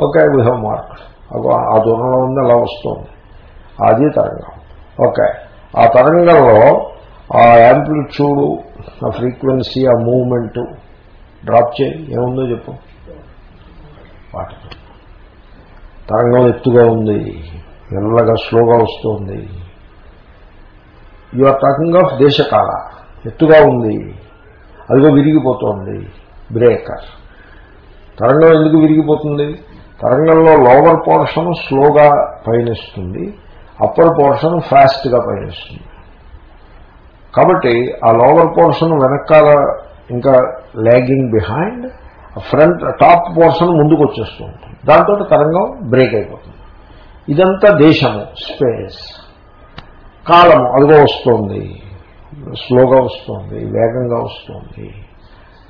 ఓకే వీ హ్యావ్ మార్క్ అగో ఆ దూరంలో ఉంది అలా వస్తుంది. అది తరంగం. ఓకే ఆ తరంగంలో ఆ యాంప్లిట్యూడు ఆ ఫ్రీక్వెన్సీ ఆ మూవ్మెంటు డ్రాప్ చేయి. ఏముందో చెప్పు. వాటర్ తరంగం ఎత్తుగా ఉంది. మెల్లగా స్లోగా వస్తుంది. యు ఆర్ టాకింగ్ ఆఫ్ దేశకాల. ఎత్తుగా ఉంది. అదిగో విరిగిపోతుంది. బ్రేకర్ తరంగం ఎందుకు విరిగిపోతుంది? తరంగంలో లోవర్ పోర్షన్ స్లోగా పయనిస్తుంది. అప్పర్ పోర్షన్ ఫాస్ట్గా పయనిస్తుంది. కాబట్టి ఆ లోవర్ పోర్షన్ వెనకాల ఇంకా lagging behind front top portion ముందుకు వచ్చేస్తూ ఉంటుంది. దాంతో తరంగం బ్రేక్ అయిపోతుంది. ఇదంతా దేశము స్పేస్. కాలము అదిగో వస్తుంది. స్లోగా వస్తుంది వేగంగా వస్తుంది.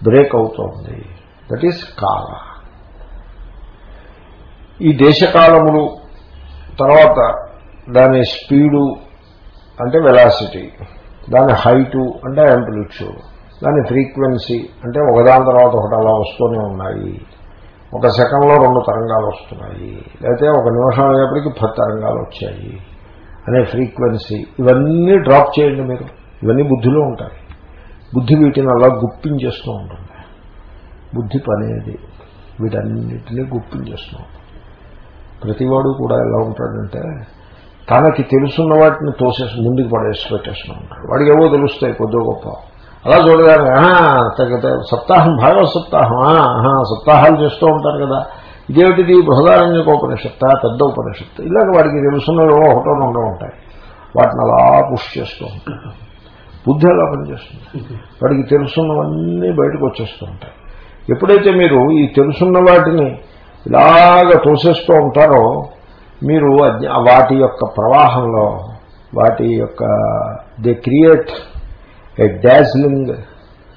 బ్రేక్ అవుతోంది. దట్ ఈస్ కాల. ఈ దేశకాలములు తర్వాత దాని స్పీడు అంటే వెలాసిటీ దాని హైటు అంటే యాంప్లిట్యూడ్. దాని ఫ్రీక్వెన్సీ అంటే ఒకదాని తర్వాత ఒకటి అలా వస్తూనే ఉన్నాయి. ఒక సెకండ్లో రెండు తరంగాలు వస్తున్నాయి. లేకపోతే ఒక నిమిషం అయ్యేప్పటికీ పది తరంగాలు వచ్చాయి అనే ఫ్రీక్వెన్సీ. ఇవన్నీ డ్రాప్ చేయండి మీరు. ఇవన్నీ బుద్ధిలో ఉంటాయి. బుద్ధి వీటిని అలా గుప్పించేస్తూ ఉంటుంది. బుద్ధి పనేది. వీటన్నిటినీ గుప్పించేస్తూ ఉంటుంది. ప్రతివాడు కూడా ఎలా ఉంటాడంటే తనకి తెలుసున్న వాటిని తోసేసి ముందుకు పడేసి పెట్టేస్తూ ఉంటాడు. వాడికి ఏవో తెలుస్తాయి కొద్దిగా గొప్ప. అలా చూడగానే సప్తాహం భాగవ సప్తాహం సప్తాహాలు చేస్తూ ఉంటారు కదా. ఇదేమిటిది? బృహదారణ్యకోపనిషత్త పెద్ద ఉపనిషత్తు. ఇలాగ వాడికి తెలుసున్నవి ఒకటో రెండో ఉంటాయి. వాటిని అలా పుష్ చేస్తూ ఉంటాడు బుద్ధి అలా పనిచేస్తుంది? వాడికి తెలుసున్నవన్నీ బయటకు వచ్చేస్తూ ఉంటాయి. ఎప్పుడైతే మీరు ఈ తెలుసున్న వాటిని ఇలాగ తోసేస్తూ ఉంటారో మీరు వాటి యొక్క ప్రవాహంలో వాటి యొక్క they create a dazzling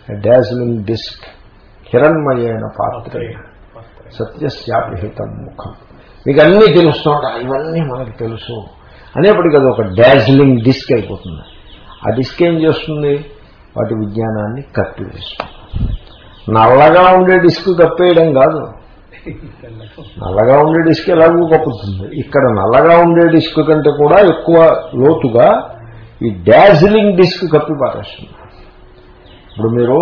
a dazzling disc హిరణ్మయైన పాత్ర. సత్యశాపిహితం ముఖం. మీకు అన్నీ తెలుస్తుంటా ఇవన్నీ మనకు తెలుసు. అనేప్పటికీ అది ఒక డాజ్లింగ్ డిస్క్ అయిపోతుంది. ఆ డిస్క్ ఏం చేస్తుంది? వాటి విజ్ఞానాన్ని కప్పివేస్తుంది. నల్లగా ఉండే డిస్క్ కప్పేయడం కాదు. నల్లగా ఉండే డిస్క్ ఎలాగూ కప్పుతుంది? ఇక్కడ నల్లగా ఉండే డిస్క్ కంటే కూడా ఎక్కువ లోతుగా ఈ డాజిలింగ్ డిస్క్ కప్పి పారేస్తుంది. ఇప్పుడు మీరు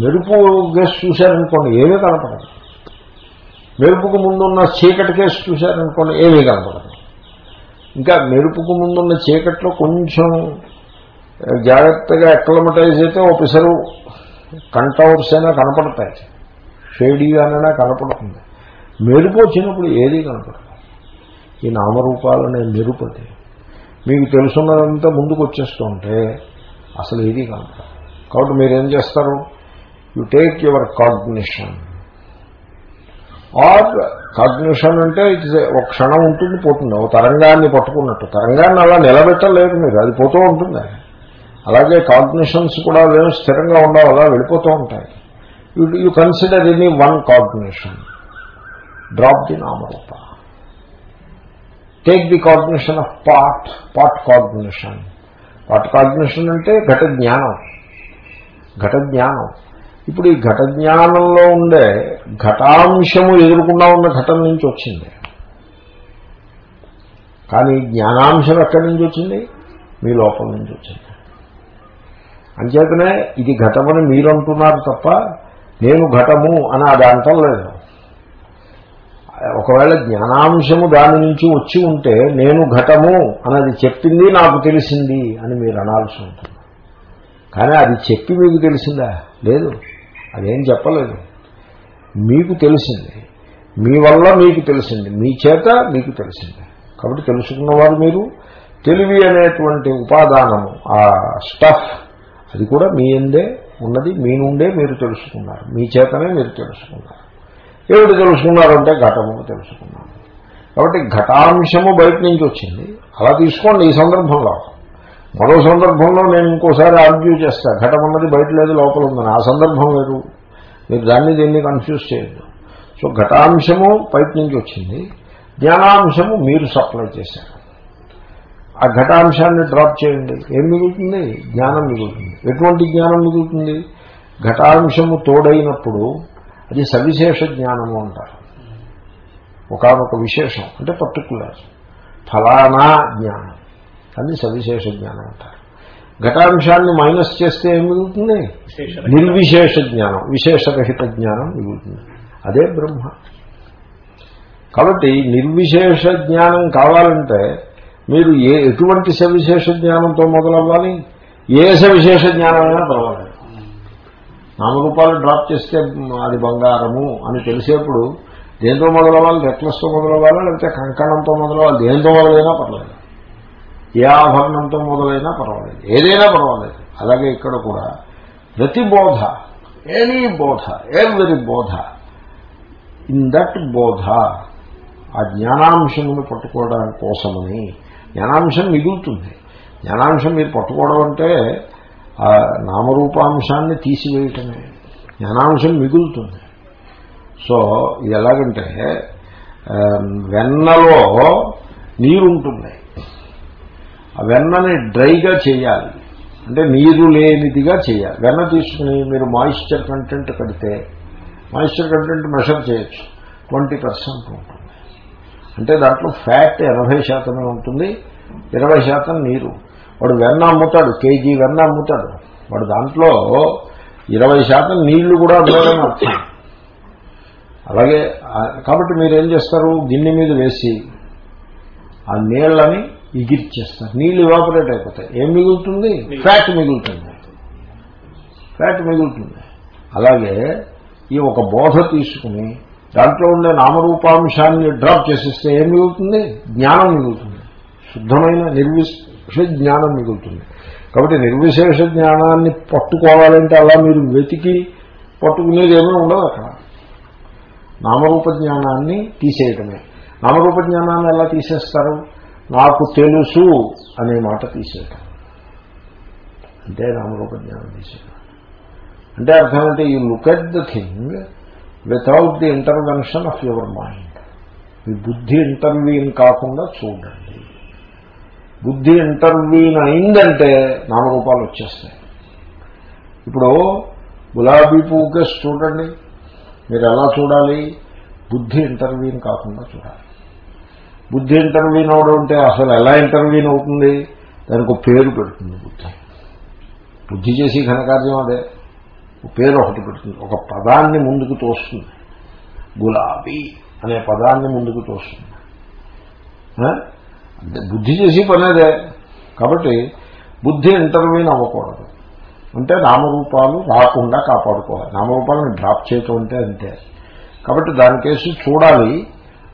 మెరుపు గేస్ చూశారనుకోండి ఏమీ కనపడదు మెరుపుకు ముందున్న చీకటి కేసు చూశారనుకోండి ఏమీ కనపడదు ఇంకా మెరుపుకు ముందున్న చీకట్లో కొంచెం జాగ్రత్తగా అక్లమటైజ్ అయితే ఒకసారి కంటౌర్స్ అయినా కనపడతాయి. షేడీగానైనా కనపడుతుంది. మెరుపు వచ్చినప్పుడు ఏదీ కనపడదు ఈ నామరూపాలనే మెరుపది. మీకు తెలుసున్నదంతా ముందుకు వచ్చేస్తుంటే అసలు ఇది కాదు. కాబట్టి మీరేం చేస్తారు? You take your cognition or cognition అంటే ఇట్స్ ఒక క్షణం ఉంటుంది పోతుంది. ఒక తరంగాన్ని పట్టుకున్నట్టు. తరంగాన్ని అలా నిలబెట్టలేదు మీరు. అది పోతూ ఉంటుంది. అలాగే కాగ్నిషన్స్ కూడా అవేమో స్థిరంగా ఉండవు అలా వెళ్ళిపోతూ ఉంటాయి. You you consider any one cognition drop the namarupa take the cognition of pot pot cognition pot cognition అంటే ఘట జ్ఞానం. ఘట జ్ఞానం. ఇప్పుడు ఈ ఘట జ్ఞానంలో ఉండే ఘటాంశము ఎదురుకుండా ఉన్న ఘటన నుంచి వచ్చింది. కానీ జ్ఞానాంశం ఎక్కడి నుంచి వచ్చింది? మీ లోపల నుంచి వచ్చింది. అంచేతనే ఇది ఘటమని మీరు అంటున్నారు తప్ప నేను ఘటము అని అది అంటలేదు. ఒకవేళ జ్ఞానాంశము దాని నుంచి వచ్చి ఉంటే నేను ఘటము అన్నది చెప్పింది నాకు తెలిసింది అని మీరు అనాల్సి ఉంటుంది. కానీ అది చెప్పి మీకు తెలిసిందా? లేదు. అదేం చెప్పలేదు. మీకు తెలిసింది. మీ వల్ల మీకు తెలిసింది. మీ చేత మీకు తెలిసింది. కాబట్టి తెలుసుకున్నవారు మీరు. తెలివి అనేటువంటి ఉపాదానము ఆ స్టఫ్ అది కూడా మీ ఎందే ఉన్నది. మీ నుండే మీరు తెలుసుకున్నారు. మీ చేతనే మీరు తెలుసుకున్నారు. ఏమిటి తెలుసుకున్నారంటే ఘటము తెలుసుకున్నారు కాబట్టి ఘటాంశము బయట నుంచి వచ్చింది. అలా తీసుకోండి ఈ సందర్భంలో. మరో సందర్భంలో నేను ఇంకోసారి ఆర్గ్యూ చేస్తా. ఘటం అన్నది బయట లేదు లోపల ఉందని. ఆ సందర్భం వేరు. మీరు దాన్ని దీన్ని కన్ఫ్యూజ్ చేయొద్దు. సో ఘటాంశము బయట నుంచి వచ్చింది. జ్ఞానాంశము మీరు సప్లై చేశారు. ఆ ఘటాంశాన్ని డ్రాప్ చేయండి. ఏం మిగులుతుంది? జ్ఞానం మిగులుతుంది. ఎటువంటి జ్ఞానం మిగులుతుంది? ఘటాంశము తోడైనప్పుడు అది సవిశేష జ్ఞానము అంటారు. ఒకనొక విశేషం అంటే పర్టికులర్ ఫలానా జ్ఞానం. అది సవిశేష జ్ఞానం అంటారు. ఘటాంశాన్ని మైనస్ చేస్తే ఏం మిగులుతుంది? నిర్విశేష జ్ఞానం విశేషరహిత జ్ఞానం మిగులుతుంది. అదే బ్రహ్మ. కాబట్టి నిర్విశేష జ్ఞానం కావాలంటే మీరు ఏ ఎటువంటి సవిశేష జ్ఞానంతో మొదలవ్వాలి? ఏ సవిశేష జ్ఞానమైనా పర్వాలేదు. నామరూపాలు డ్రాప్ చేస్తే అది బంగారము అని తెలిసేప్పుడు దేంతో మొదలవ్వాలి? నెక్లెస్తో మొదలవ్వాలా? లేకపోతే కంకణంతో మొదలవ్వాలి? దేంతో మొదలైనా పర్వాలేదు. ఏ ఆభరణంతో మొదలైనా పర్వాలేదు. ఏదైనా పర్వాలేదు. అలాగే ఇక్కడ కూడా ప్రతి బోధ ఎనీ బోధ ఎవరి బోధ ఇన్ దట్ బోధ ఆ జ్ఞానాంశమును పట్టుకోవడానికి కోసమని జ్ఞానాంశం మిగులుతుంది. జ్ఞానాంశం మీరు పట్టుకోవడం అంటే ఆ నామరూపాంశాన్ని తీసివేయటమే. జ్ఞానాంశం మిగులుతుంది. సో ఇది ఎలాగంటే వెన్నలో నీరుంటుంది. ఆ వెన్నని డ్రైగా చేయాలి. అంటే నీరు లేనిదిగా చేయాలి. వెన్న తీసుకుని మీరు మాయిశ్చర్ కంటెంట్ కడితే మాయిశ్చర్ కంటెంట్ మెషర్ చేయొచ్చు. ట్వంటీ పర్సెంట్ ఉంటుంది. అంటే దాంట్లో ఫ్యాట్ ఎనభై శాతమే ఉంటుంది. ఇరవై శాతం నీరు వాడు వెన్న అమ్ముతాడు కేజీ వెన్న అమ్ముతాడు. వాడు దాంట్లో ఇరవై శాతం నీళ్ళు కూడా అమ్మాడని అర్థం అలాగే కాబట్టి మీరు ఏం చేస్తారు? గిన్నె మీద వేసి ఆ నీళ్ళని ఇగిర్చేస్తారు నీళ్ళు ఇవాపరేట్ అయిపోతాయి. ఏం మిగులుతుంది? ఫ్యాట్ మిగులుతుంది. ఫ్యాట్ మిగులుతుంది. అలాగే ఈ ఒక బోధ తీసుకుని దాంట్లో ఉండే నామరూపాంశాన్ని డ్రాప్ చేసేస్తే ఏం మిగులుతుంది? జ్ఞానం మిగులుతుంది. శుద్ధమైన విశేష జ్ఞానం మిగులుతుంది. కాబట్టి నిర్విశేష జ్ఞానాన్ని పట్టుకోవాలంటే అలా మీరు వెతికి పట్టుకునేది ఏమీ ఉండదు అక్కడ. నామరూప జ్ఞానాన్ని తీసేయటమే. నామరూప జ్ఞానాన్ని ఎలా తీసేస్తారు? నాకు తెలుసు అనే మాట తీసేయటం. అంటే నామరూప జ్ఞానం తీసేయటం. అంటే అర్థం అంటే you look at the thing without the intervention of your mind మీ బుద్ధి ఇంటర్వ్యూన్ కాకుండా చూడండి. బుద్ధి ఇంటర్వ్యూన్ అయిందంటే నామరూపాలు వచ్చేస్తాయి. ఇప్పుడు గులాబీ పువ్వుకే చూడండి. మీరు ఎలా చూడాలి? బుద్ధి ఇంటర్వ్యూన్ కాకుండా చూడాలి. బుద్ధి ఇంటర్వ్యూన్ అవడం అంటే అసలు ఎలా ఇంటర్వ్యూన్ అవుతుంది? దానికి ఒక పేరు పెడుతుంది బుద్ధి. బుద్ధి చేసి ఘనకార్యం అదే. పేరు ఒకటి పెడుతుంది. ఒక పదాన్ని ముందుకు తోస్తుంది. గులాబీ అనే పదాన్ని ముందుకు తోస్తుంది. బుద్ధి చేసి పనేదే కాబట్టి బుద్ధి ఇంటర్వ్యూన్ అవ్వకూడదు. అంటే నామరూపాలు రాకుండా కాపాడుకోవాలి. నామరూపాలను డ్రాప్ చేయటం అంటే అంతే. కాబట్టి దానికేసి చూడాలి.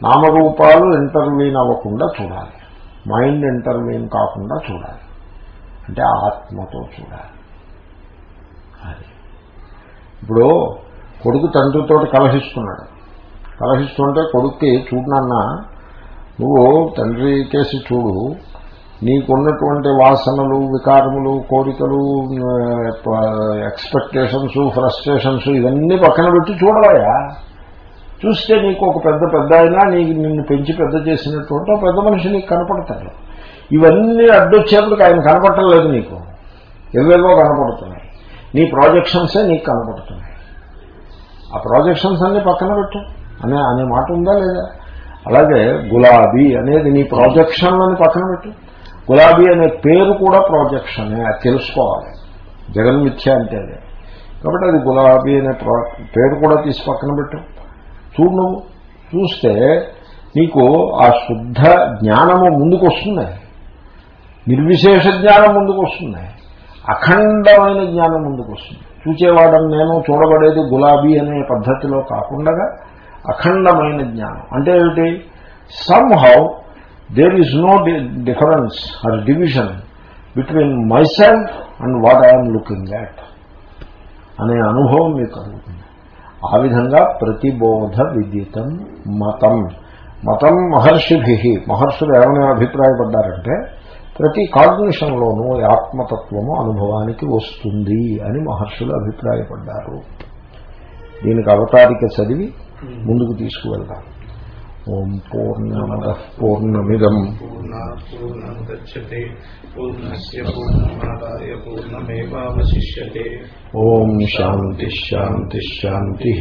నామరూపాలు ఇంటర్వ్యూన్ అవ్వకుండా చూడాలి. మైండ్ ఇంటర్వ్యూన్ కాకుండా చూడాలి. అంటే ఆత్మతో చూడాలి. అది. ఇప్పుడు కొడుకు తండ్రితో కలహిస్తున్నాడు. కలహిస్తుంటే కొడుక్కి చూడనన్నా నువ్వు తండ్రి కేసి చూడు. నీకున్నటువంటి వాసనలు వికారములు కోరికలు ఎక్స్పెక్టేషన్స్ ఫ్రస్ట్రేషన్స్ ఇవన్నీ పక్కన పెట్టి చూడవయా చూస్తే నీకు ఒక పెద్ద పెద్ద అయినా నీకు నిన్ను పెంచి పెద్ద చేసినటువంటి పెద్ద మనిషి నీకు కనపడతాడు. ఇవన్నీ అడ్డొచ్చేప్పటికి ఆయన కనపడటం లేదు నీకు. ఎవేవో కనపడుతున్నాయి. నీ ప్రాజెక్షన్సే నీకు కనపడుతున్నాయి. ఆ ప్రాజెక్షన్స్ అన్ని పక్కన పెట్టు. అనే అనే మాట ఉందా లేదా? అలాగే గులాబీ అనేది నీ ప్రాజెక్షన్లని పక్కన పెట్టు. గులాబీ అనే పేరు కూడా ప్రాజెక్షనే అది తెలుసుకోవాలి. జగన్మిథ్య అంటే అదే. కాబట్టి అది గులాబీ అనే పేరు కూడా తీసి పక్కన పెట్టు. చూడు నువ్వు. చూస్తే నీకు ఆ శుద్ధ జ్ఞానము ముందుకు వస్తుంది నిర్విశేష జ్ఞానం ముందుకు వస్తుంది అఖండమైన జ్ఞానం ముందుకు వస్తుంది చూచేవాడని నేను చూడబడేది గులాబీ అనే పద్ధతిలో కాకుండా అఖండమైన జ్ఞానం. అంటే ఏమిటి? Somehow there is no difference or division between my self and what I'm looking that అనే అనుభవం మీకు కలుగుతుంది. ఆ విధంగా ప్రతిబోధ విదితం మతం. మతం మహర్షిభి. మహర్షులు ఏమైనా అభిప్రాయపడ్డారంటే ప్రతి కాగ్నిషన్లోనూ ఆత్మతత్వము అనుభవానికి వస్తుంది అని మహర్షులు అభిప్రాయపడ్డారు. దీనికి అవతారిక చదివి ముందుకు తీసుకువెళ్దాం ఓం పూర్ణమద పూర్ణమిదం. ఓం శాంతి శాంతి శాంతి.